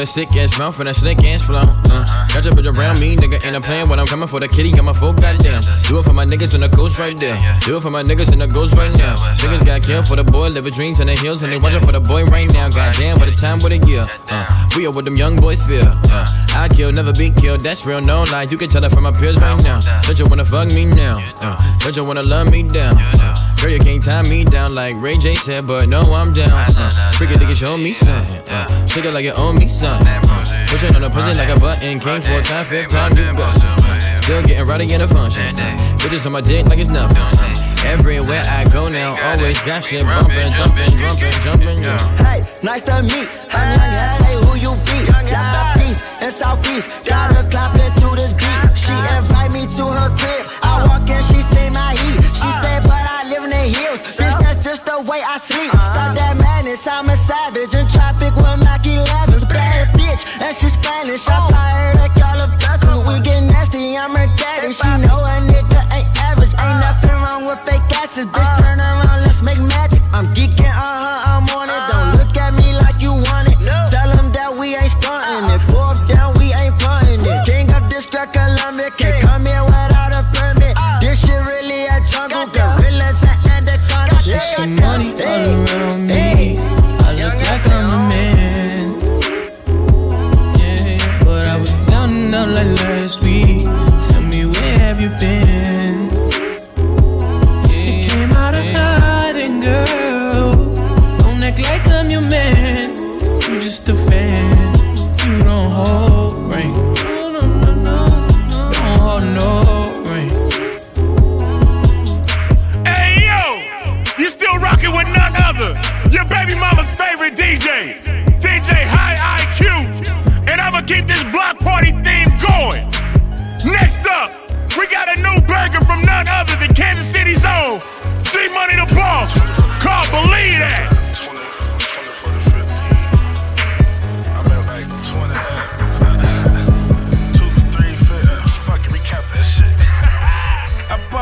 with a sick ass mouth and a slick ass flow. Uh, got your bitch around me, nigga, and I'm playing when I'm coming for the kitty. Got my full goddamn. Do it for my niggas in the ghost right there. Do it for my niggas in the ghost right now. Niggas got killed for the boy, living dreams in the hills, and they watching for the boy right now. Goddamn, what a time, what a year. Uh, we are what them young boys feel. Uh, I kill, never be killed. That's real, no lie. You can tell it from my peers right now. Don't you wanna fuck me now? Uh, don't you wanna love me down? Uh, Girl, you can't tie me down like Ray J said, but no, I'm down. Uh, freaky nigga, show me something. Uh, shake it like you owe me something. Uh, push on the pussy like a button. Came for a time, fifth time you go. Still getting rowdy in the function. Bitches on my dick like it's nothing. Everywhere I go now, always got shit bumping, jumping, jumping, jumping, yeah. Hey, nice to meet. I'm young, hey, who you be? Got the peace in Southeast. Got her clapping to this beat. She invite me to her crib. I walk in, she say my heat. She say, just the way I sleep. Stop that madness, I'm a savage. In traffic with Mac 11s. Bad bitch, and she Spanish. I her to call her blessings. We get nasty, I'm her daddy. She know a nigga ain't average. Ain't nothing wrong with fake asses. Bitch, from none other than Kansas City's own G Money the Boss called Believe That.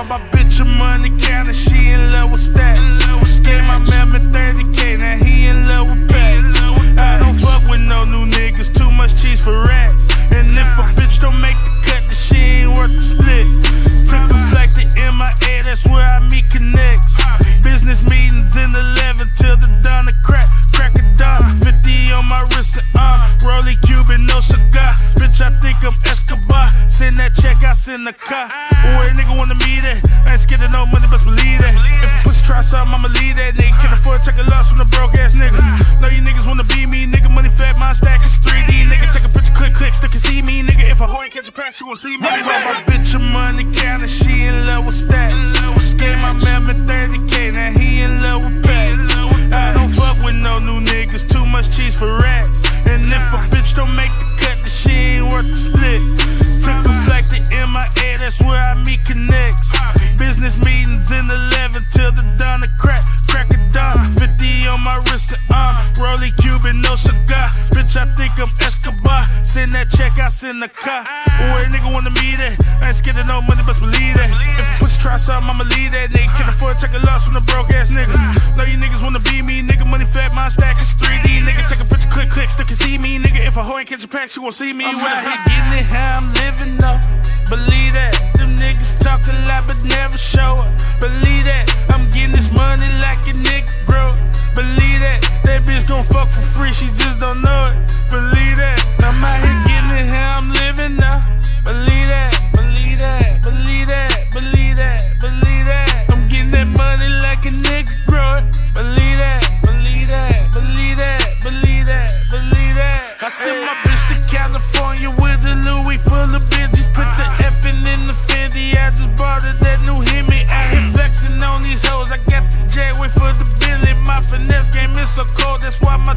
My bitch a money counter, she in love with stacks. Gave my man 30k, now he in love with packs. I don't fuck with no new niggas, too much cheese for rats. And if a bitch don't make the cut, she ain't worth the split. Took a flight to MIA, that's where I meet connects. Business meetings in 11 till the dawn of crack. Crack a dawn, 50 on my wrist and arm. Rolly Cuban, no cigar. Bitch, I think I'm Escobar. Send that check, I send the car. Where a nigga wanna meet it? I ain't scared of no money, best believe that. If a pussy try something, I'ma leave that nigga. Can afford to take a loss from the broke ass nigga. Know you niggas wanna be me, nigga. Money fat, my stack is 3D, nigga. Take a click, click, still can see me, nigga. If a hoe ain't catch a pass, she won't see me. I bought my bitch a money counter, she in love with stacks. Gave my man 30k, now he in love with packs. I don't with no new niggas, too much cheese for rats. And if a bitch don't make the cut, then she ain't worth the split. Took a flight to MIA, that's where I meet connects. Business meetings in 11 till the dawn of crack. Crack a dawn, 50 on my wrist and arm. Rolly Cuban, no cigar. Bitch, I think I'm Escobar. Send that check, I send the car. Where a nigga wanna meet it? I ain't scared of no money, best believe that. If a pussy try something, I'ma leave that nigga. Can afford to take a loss from the broke ass nigga. Know you niggas wanna be me, nigga. Money my stack is 3D, nigga. Take a picture, click, click, still can see me, nigga. If a hoe ain't catch a pack, she won't see me. I'm out here getting it how I'm living, though. Believe that. Them niggas talk a lot, but never show up. Believe that. I'm getting this money like a nigga, bro. Believe that. That bitch gon' fuck for free, she just don't know it. Believe that. I'm out here getting it how I'm living now. Believe that. Believe that. I just bought her that new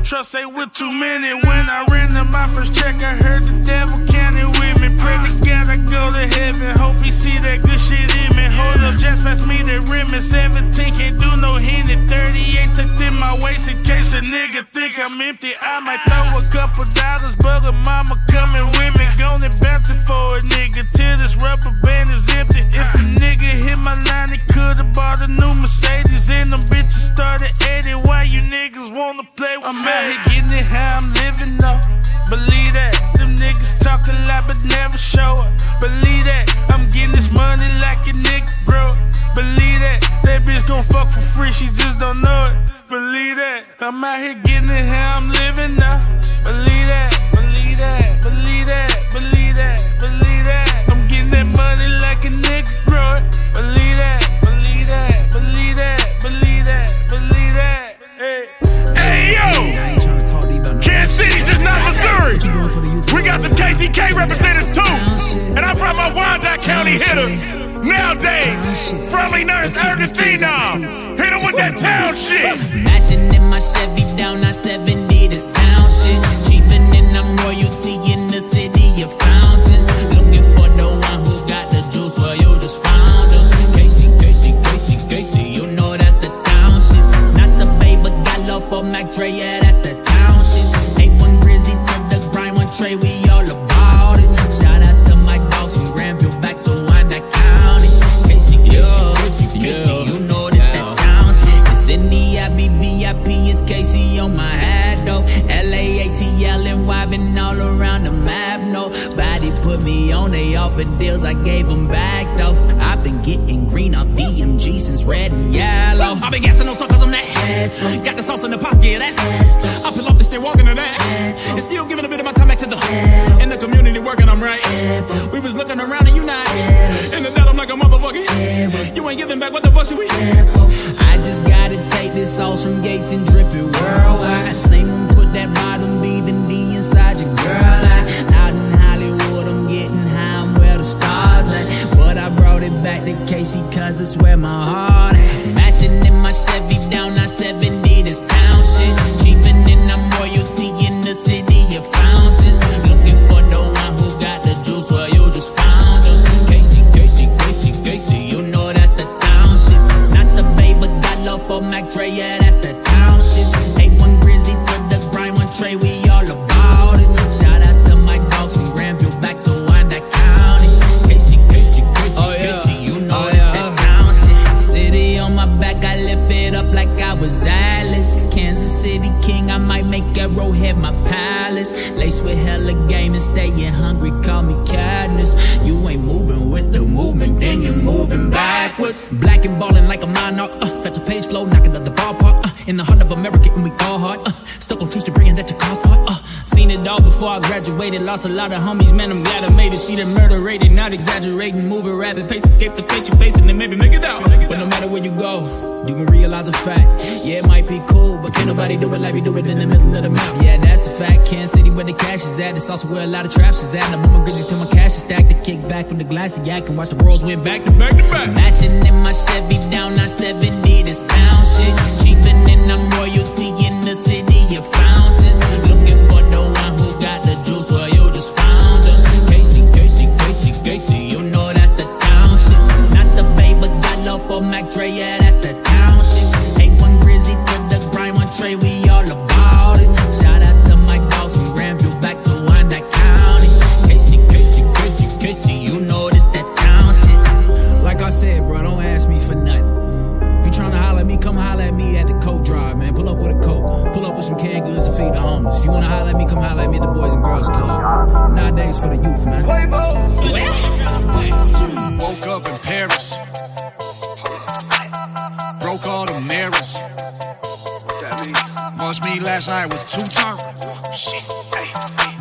trust ain't with too many. When I ran to my first check, I heard the devil counting with me. Pray to God I go to heaven. Hope he see that good shit in me. Hold up, just pass me that rim. And 17 can't do no Henny. 38 tucked in my waist in case a nigga think I'm empty. I might throw a couple dollars, but a mama coming with me. Gonna bounce it for a nigga till this rubber band is empty. If a nigga hit my line, he could've bought a new Mercedes. And them bitches started 80. Why you niggas wanna play with me? Out here getting it how I'm living, though. Believe that. Them niggas talk a lot, but never show up. Believe that. I'm getting this money like a nigga, bro. Believe that. That bitch gon' fuck for free, she just don't know it. Believe that. I'm out here getting it how I'm living now. Believe that. Believe that. Believe that. Believe that. Believe that. I'm getting that money like a nigga, bro. Believe that. Missouri. We got some KCK representatives too. And I brought my Wyandotte County hitter. Nowadays, friendly nurse Ernest Phenom. Uh, hit him with that town shit. Mashing in my Chevy down I 70 this town shit. Cheapin' and I'm royalty on, they offer deals, I gave them back though. I've been getting green off DMG since red and yellow. I've been gassing on suckers, I'm that. Got the sauce in the pocket, yeah, that's. I pull up this shit, walking to that. And still giving a bit of my time back to the In the community working, I'm right. We was looking around and you not. In the dead, I'm like a motherfucker. You ain't giving back, what the fuck should we? I just gotta take this sauce from Gates and drip it world. To KC, cause it's where my heart at. Mashing in my Chevy down lost a lot of homies, man, I'm glad I made it. See the murder rated, not exaggerating, moving rapid pace, escape the fate you're facing, and maybe make it out. But no matter where you go, you can realize a fact. Yeah, it might be cool, but can't nobody do it like we do it in the middle of the map. Yeah, that's a fact. Kansas City where the cash is at. It's also where a lot of traps is at. The moment Grizzy till my cash is stacked. The kick back with the glass of yak and watch the worlds win back to back to back. Mashing in my Chevy down I 70, this town shit. Cheapin' and I'm royalty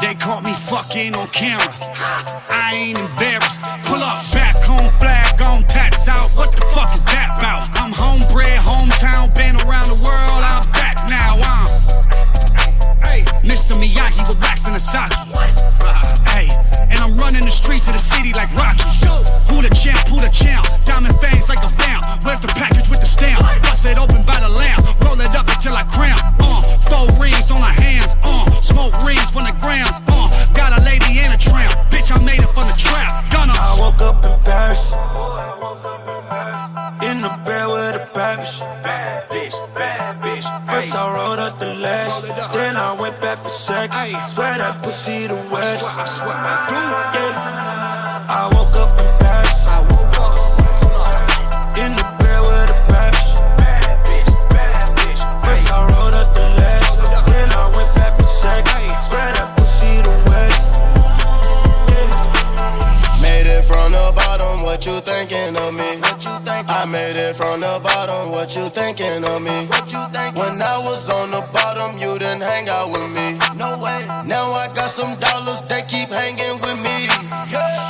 They caught me fucking on camera. I ain't embarrassed. Pull up, back home, flag on, tats out. What the fuck is that about? I'm homebred, hometown, been around the world. I'm back now. I'm Mr. Miyagi with wax and a sock. Hey, and I'm running the streets of the city like Rocky. Who the champ? Who the champ? Diamond fangs like a vamp. Where's the package with the stamp? Bust it open by sex. Swear that pussy the west. Yeah. I woke up in Paris. In the bed with a pep bitch, bad bitch. bad bitch. First I rolled up the lash, then I went back for sex. Swear that pussy the west. Made it from the bottom, what you thinking of me? I made it from the bottom, what you thinking of me? When I was on the bottom, you didn't hang out with me. Now I got some dollars, they keep hanging with me.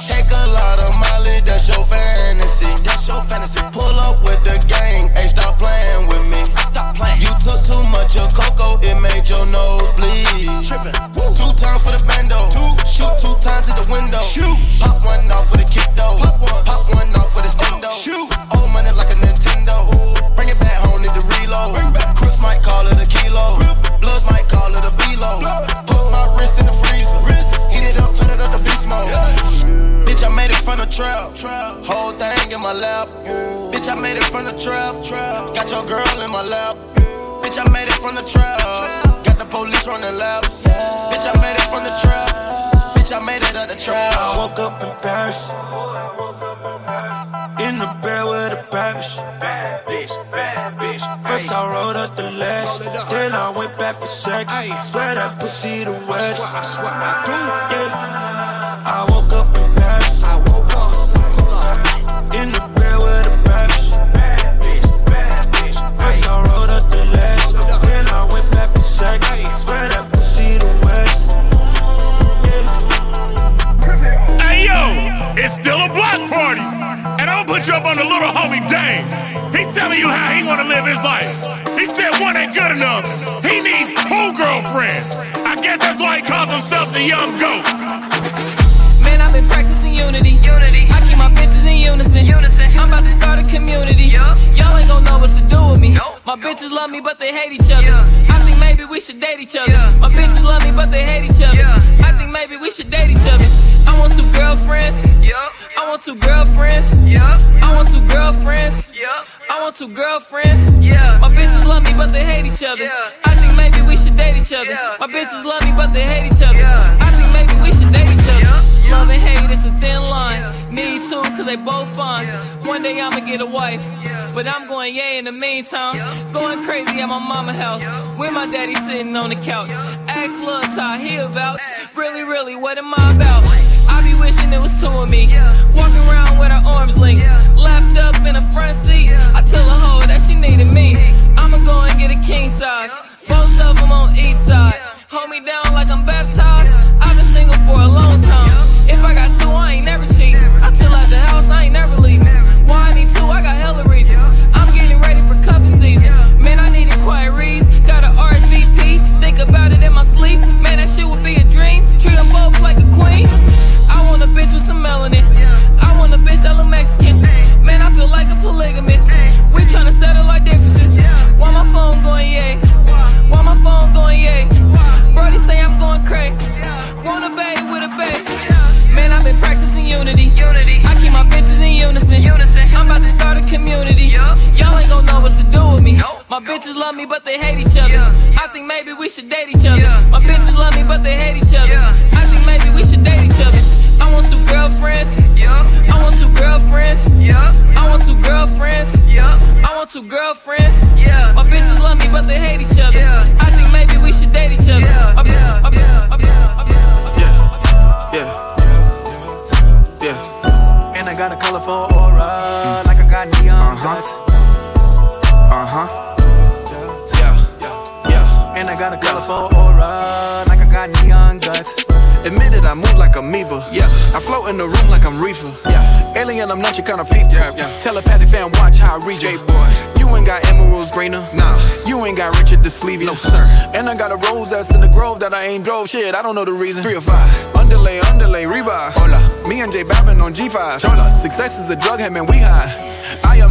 Take a lot of Molly, that's your fantasy. That's your fantasy. Pull up with the gang, hey, stop playing with me. Stop playing. You took too much of cocoa, it made your nose bleed. Tripping. Two times for the bando. Two. Shoot two times at the window. Shoot. Pop one off for the kick though. Trap. Whole thing in my lap. Bitch, I made it from the trap. Got your girl in my lap. Bitch, I made it from the trap. Got the police running laps. Bitch, I made it from the trap. Bitch, I made it out the trap. I woke up in Paris. In the bed with a bad bitch. Bad bitch, bad bitch. First I rolled up the lash, then I went back for sex. Swear that pussy the west. Yeah. His life. He said one ain't good enough. He needs two girlfriends. I guess that's why he calls himself the young goat. Man, I've been practicing unity. Unity. I keep my bitches in unison. Unison. I'm about to start a community. Y'all ain't gonna know what to do with me. My bitches love me, but they hate each other. I think maybe we should date each other. My bitches love me, but they hate each other. I think maybe we should date each other. I want two girlfriends. I want two girlfriends. I want two girlfriends. I want two girlfriends. Yeah. My bitches love me, but they hate each other. I think maybe we should date each other. My bitches love me, but they hate each other. I think maybe we should date each other. Love and hate is a thin line. Need two, cause they both fine. One day I'ma get a wife. But I'm going yay in the meantime. Going crazy at my mama house. With my daddy sitting on the couch. Ask Lil Ty, he'll vouch. Really, really, what am I about? I be wishing it was two of me. Walking around with our arms linked. Lapped up in the front seat. I tell a hoe that she needed me. I'ma go and get a king size. Both of them on each side. Hold me down like I'm baptized. I've been single for a long time. If I got two, I ain't never. I chill at the house, I ain't never leaving. Why I need two? I got hella reasons. I'm getting ready for cuffing season. Man, I need inquiries. Got an RSVP. Think about it in my sleep. Man, that shit would be a dream. Treat them both like a queen. I want a bitch with some melanin. I want a bitch that look Mexican. Man, I feel like a polygamist. We tryna settle our differences. Why my phone going yay? Why my phone going yay? Brody say I'm going crazy. Want a babe with a babe. Man, I've been practicing unity. I keep my bitches in unison. I'm about to start a community. Y'all ain't gonna know what to do with me. My bitches love me, but they hate each other. I think maybe we should date each other. My bitches love me, but they hate each other. I think maybe we should date each other. I want two girlfriends. I want two girlfriends. I want two girlfriends. I want two girlfriends. I ain't drove. Shit, I don't know the reason. Three or five. Underlay, underlay, revive. Hola. Me and J Babin on G5. Chola. Success is a drug, hey man, we high.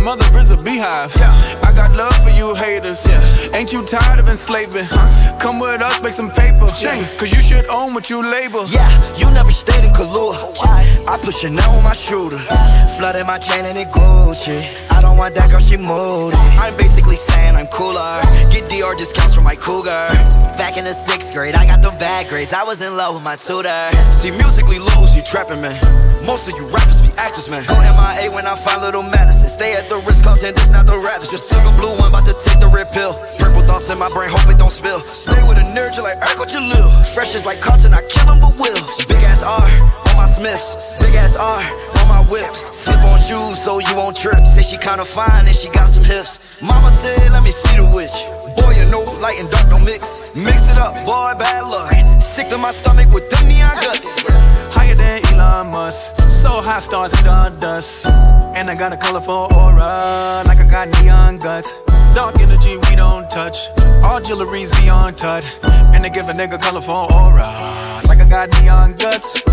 I am mother is a beehive. Yeah. I got love for you haters. Yeah. Ain't you tired of enslaving? Huh? Come with us, make some paper. Yeah. Cause you should own what you label. Yeah, you never stayed in Kahlua. I put Chanel on my shooter. Flooded my chain and it Gucci. I don't want that girl, she moody. I'm basically saying I'm cooler. Get DR discounts from my cougar. Back in the sixth grade, I got them bad grades. I was in love with my tutor. See, musically lose, you trapping, man. Most of you rappers be actors, man. Go MIA when I find little Madison. Stay at the Ritz Carlton, this not the Radisson. Just took a blue one, about to take the red pill. Purple thoughts in my brain, hope it don't spill. Stay with a nerd, you like Urkel Jalil. Fresh is like Carlton, I kill him, but will. Big ass R on my Smiths. Big ass R on my whips. Slip on shoes so you won't trip. Say she kinda fine and she got some hips. Mama said, let me see the witch. Boy, you know, light and dark don't mix. Mix it up, boy, bad luck. Sick to my stomach with them neon guts. Higher than Elon Musk. So high stars in the dust. And I got a colorful aura, like I got neon guts. Dark energy we don't touch. All jewelry's beyond touch. And they give a nigga colorful aura, like I got neon guts.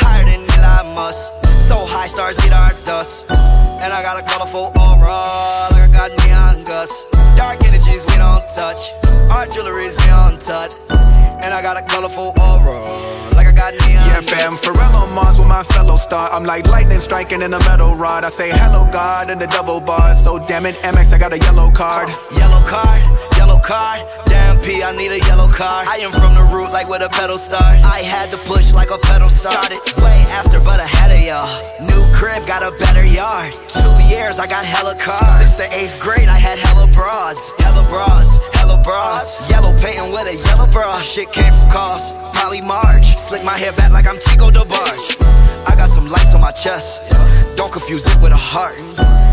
Higher than Elon Musk. So high stars eat our dust. And I got a colorful aura, like I got neon guts. Dark energies we don't touch. Our jewelry's beyond touch. And I got a colorful aura, I got neon Yeah, fam, Pharrell on Mars with my fellow star. I'm like lightning striking in a metal rod. I say hello, God, in the double bars. So damn it, MX, I got a yellow card. Yellow card, yellow card. I need a yellow car. I am from the root like where the pedal start. I had to push like a pedal started. Way after, but ahead of y'all. New crib, got a better yard. Two years, I got hella cars. Since the eighth grade, I had hella broads. Hella bras, hella bras. Yellow painting with a yellow bra. Shit came from cost. Polly March. Slick my hair back like I'm Chico DeBarge. I got some lights on my chest. Don't confuse it with a heart.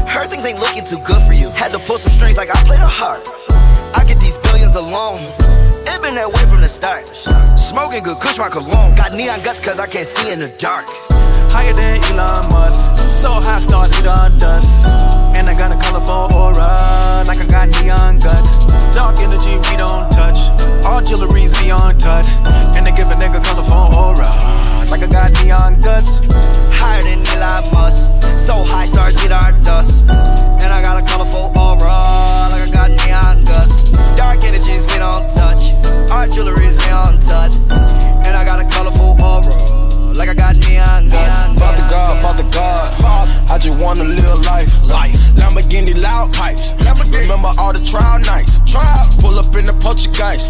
Heard things ain't looking too good for you. Had to pull some strings like I played a harp. I get these billions alone. It been that way from the start. Smoking good, kush my cologne. Got neon guts cause I can't see in the dark. Higher than Elon Musk. So high, stars eat all dust. And I got a colorful aura, like I got neon guts. Dark energy we don't touch. All jewelry's beyond touch. And they give a nigga colorful aura, like I got neon guts. Higher than Elon Musk. So high, stars eat our dust. And I got a colorful aura, like I got neon guts. Dark energies we don't touch. Our jewelry's beyond touch. And I got a colorful aura, like I got neon guts. Father God, Father God. I just wanna live life. Life. Lamborghini loud pipes. Remember all the trial nights. Trial. Pull up in the Portuguese.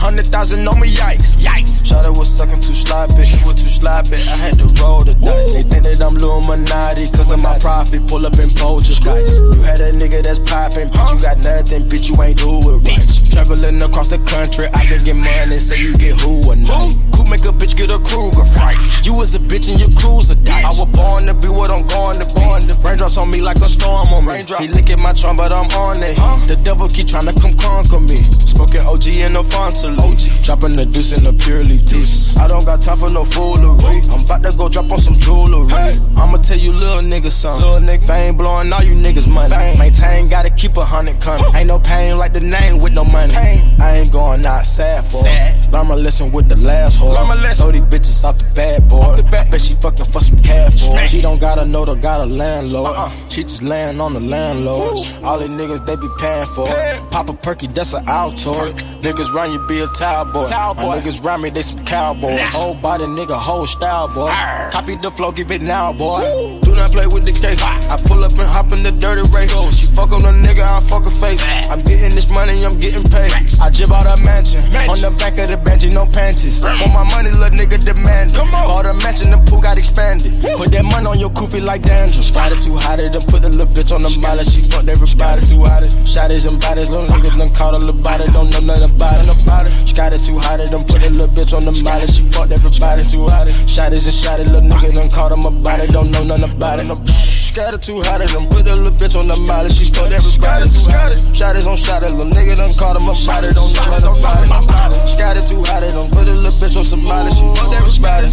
Hundred thousand on me, yikes. Yikes. Shot was sucking too sloppy. She was too sloppy. I had to roll the dice. They think that I'm Illuminati. Cause of my profit. Pull up in Poltergeist. You had a nigga that's popping. Bitch, you got nothing. Bitch, you ain't do it right. Traveling across the country. I can get money. Say you get who a night. Who make a bitch get a Krueger fright? You was a bitch and your cruiser died. I was born to be what I'm going to be. Raindrops on me like a storm on me. He licking my trunk, but I'm on it. The devil keep trying to come conquer me. Smoking OG and no Fontaine. Dropping the deuce in the pure leaf juice. I don't got time for no foolery. I'm about to go drop on some jewelry. I'ma tell you little niggas something. Little nigga, fame blowing all you niggas money. Maintain, gotta keep a hundred coming. Ain't no pain like the name with no money. I ain't going out sad for it. Learn my lesson with the last whore. Throw these bitches off the bad boy. Bet she fucking for some cash boy. She don't gotta know the got a landlord. She just laying on the landlord. All these niggas they be paying for. Pop a perky, that's an Altor. Niggas round you be a towel boy. My niggas round me, they some cowboys. Whole body nigga, whole style boy. Copy the flow, give it now boy. Do not play with the cake. I pull up and hop in the dirty race. She fuck on a nigga, I fuck her face. I'm getting this money, I'm getting paid. I jib out a mansion. On the back of the bench, no panties. On my money, little nigga demand it. Bought a mansion, the pool got expanded. Put that money on your koofy like dandruff. Spider too hot, it done put the little bitch on the mileage. She fucked everybody too hot. Shotties and bodies, little niggas done caught a little body. Don't know nothing about it. She got it too hot, it done put a little bitch on the mileage. She fucked everybody too hot. Shotties and shotties, little niggas done caught him about it. Don't know nothing about it. She it too hot, it done put a little bitch on the mileage. She fucked everybody hot. Shotties on shotties, little nigga done caught him about it. Don't know nothing about it. She got it too hot, it done put a little bitch on some mileage. She fucked everybody.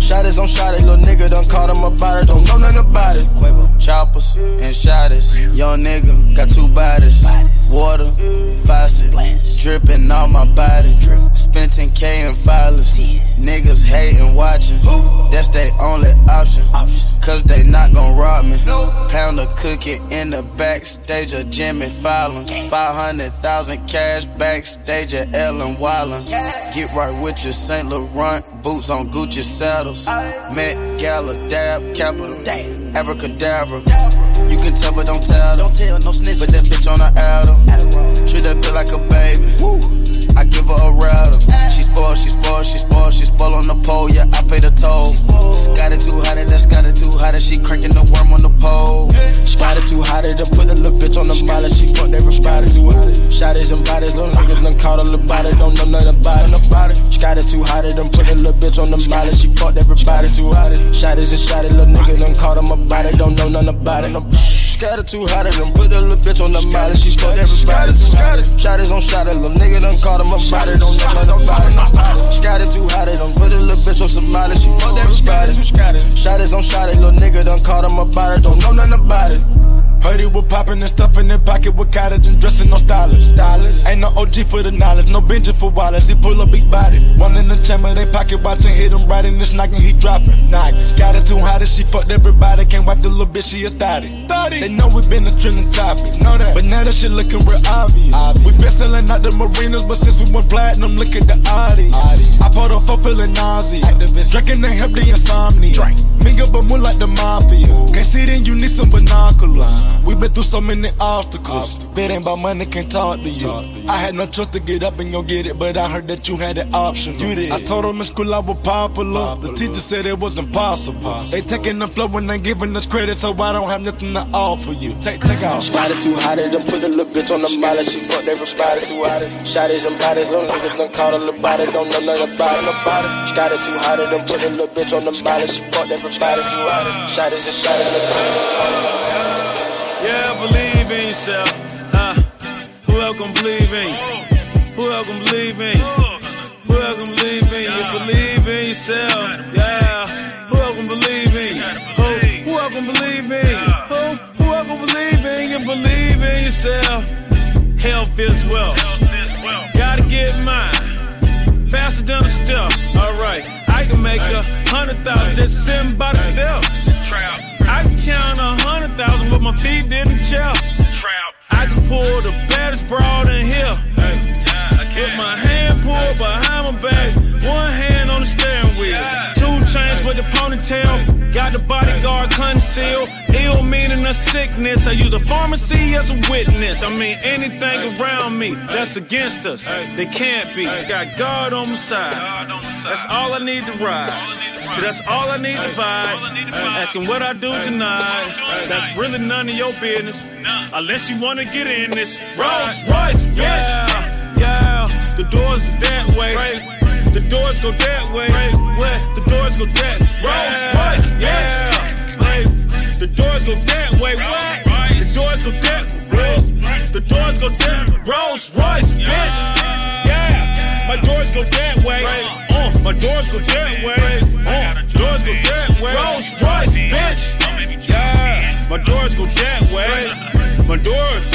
Shotties on shotties, little nigga done caught him about it. Don't know nothing about it. Quavo, choppers and shotters. Young nigga got two bodies. Water, mm. faucet, dripping on my body. Spent 10k in filers. Niggas hating, watching. That's their only option. Cause they not gon' rob me. Pound of cookie in the backstage of Jimmy Fallon. 500,000 cash backstage of Ellen Wildin. Get right with your St. Laurent boots on Gucci saddles. Met Gala, dab, capital. Abracadabra. You can tell, but don't tell. Don't tell, no snitch. Put that bitch on the Adam. Treat that bitch like a baby. I give her a rattle. She spoiled, she spoiled, she spoiled, she spoiled on the pole. Yeah, I pay the toll. Got it too hot, that's got it too hot. She cranking the worm on the pole. She too hot, it done put a little bitch on the mileage. She fucked everybody too hot. Shotties and bodies, little niggas done caught a little body. Don't know nothing about it. She got too hot, it done put a little bitch on the mileage. She fucked everybody too hot. Shotties and shotties, little niggas done caught him about it. Don't know nothing about it. She got too hot, it done put a little bitch on the mileage. She fucked everybody. Shotties on shotties, little nigga done caught him about it. Don't know nothing about it. It too hot, it done put a little bitch on some mileage. She fucked everybody. Shotties on shotties, little nigga done caught him about Don't know nothing about it. Heard he was popping and stuff in their pocket with cottage and dressing no stylist. Stylist. OG for the knowledge, no Benji for wallets. He pull a big body. One in the chamber, they pocket watching, hit him right in this knocking, he dropping. Knockers. Got it too hot and she fucked everybody. Can't wipe the little bitch, she a thotty. They know we been a trending topic. Know that. But now that shit looking real obvious. We been selling out the marinas, but since we went platinum, look at the audience. I put a for feeling nauseous. Drinking and help the insomnia. Drink. Mingle but more like the mafia. Can't see then you need some binoculars. We been through so many obstacles. If it ain't about money, can't talk to you. I had no choice to get up and go get it, but I heard that you had the option. You did. I told them in school I was popular. The teacher said it was impossible. They taking the flow and they giving us credit, so I don't have nothing to offer you. Take, take out. Shot it too hot, it done put a little bitch on the mileage. She fucked everybody too hot. Shotties and bodies, little niggas done caught a little body. Don't know nothing about it. About it. She got it too hot, it done put a little bitch on the mileage. She fucked everybody too hot. Shotties and shotties. Yeah, believe in yourself. Who else gon' believe in you? Who else gon' believe in you? Who else gon' believe in you? Believe in yourself, yeah. Who else gon' believe in you? Who, who else gon' believe in you? Who, who else gon' believe in you? Believe in yourself. Health is wealth. Gotta get mine. Faster than a step. Alright, I can make a hundred thousand just sitting by the steps. I can count a hundred thousand but my feet didn't chair. I can pull the baddest broad in here. With my hand pulled behind my back, one hand the ponytail, got the bodyguard concealed. Ill meaning a sickness. I use a pharmacy as a witness. I mean, anything around me that's against us, they can't be. Got God on my side. That's all I need to ride. So that's all I need to vibe. Asking what I do tonight. That's really none of your business. Unless you wanna get in this. Rolls Royce, bitch. Yeah, yeah. The doors that way. The doors go that way. What? The doors go that. Rolls Royce, bitch. The doors go that way. What? The doors go that way. The doors go that. Rolls Royce, bitch. Yeah. My doors go that way. Uh, my doors go that way. Uh, doors go that way. Rolls Royce, bitch. Yeah. My doors go that way. My doors.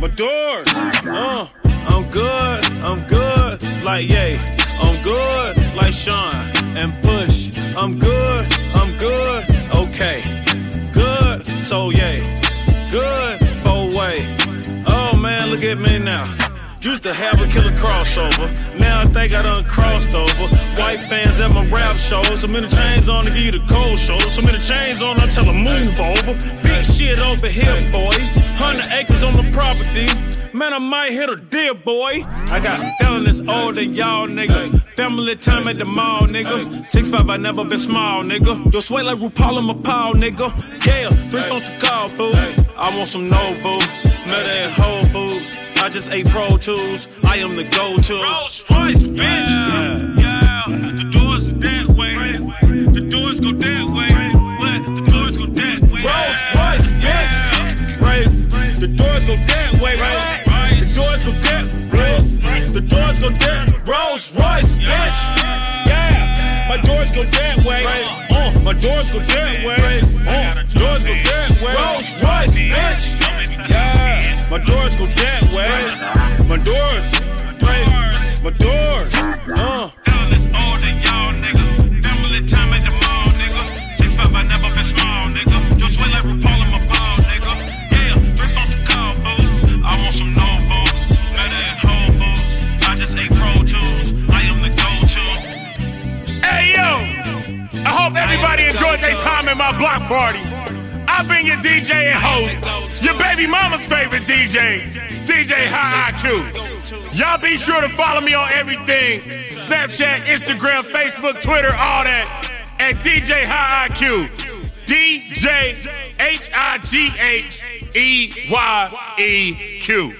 My doors. Uh, I'm good. I'm good. Like yay. I'm good. Like Sean and Push. I'm good. I'm good. Okay. Good. So yay. Good. Both way. Oh man, look at me now. Used to have a killer crossover. Now I think I done crossed over. White fans at my rap shows. So many chains on to give you the cold shoulder. So many chains on, I tell them move over. Big shit over here, boy. Hundred acres on the property. Man, I might hit a deer, boy. I got felonies older than y'all, nigga. Family time at the mall, nigga. Six five, I never been small, nigga. Yo, sweat like RuPaul in my pile, nigga. Yeah, three phones to call, boo. I want some no, boo. Met at Whole Foods. I just ate Pro Tools. I am the go-to. Rolls Royce, bitch. Yeah, yeah. The doors that way. The doors go that way. What? The doors go that way. Rolls Royce, bitch. Right. The doors go that way. Right. The doors go that. Rolls Royce, bitch. Yeah. My doors go that way. Uh, my doors go that way. Uh, doors go that way. Rolls Royce, bitch. Yeah. My doors go that way. My doors. My doors. Uh. Everybody enjoyed their time at my block party. I've been your DJ and host, your baby mama's favorite DJ, DJ High EyeQ. Y'all be sure to follow me on everything Snapchat, Instagram, Facebook, Twitter, all that at DJ High EyeQ. DJ H I G H E Y E Q.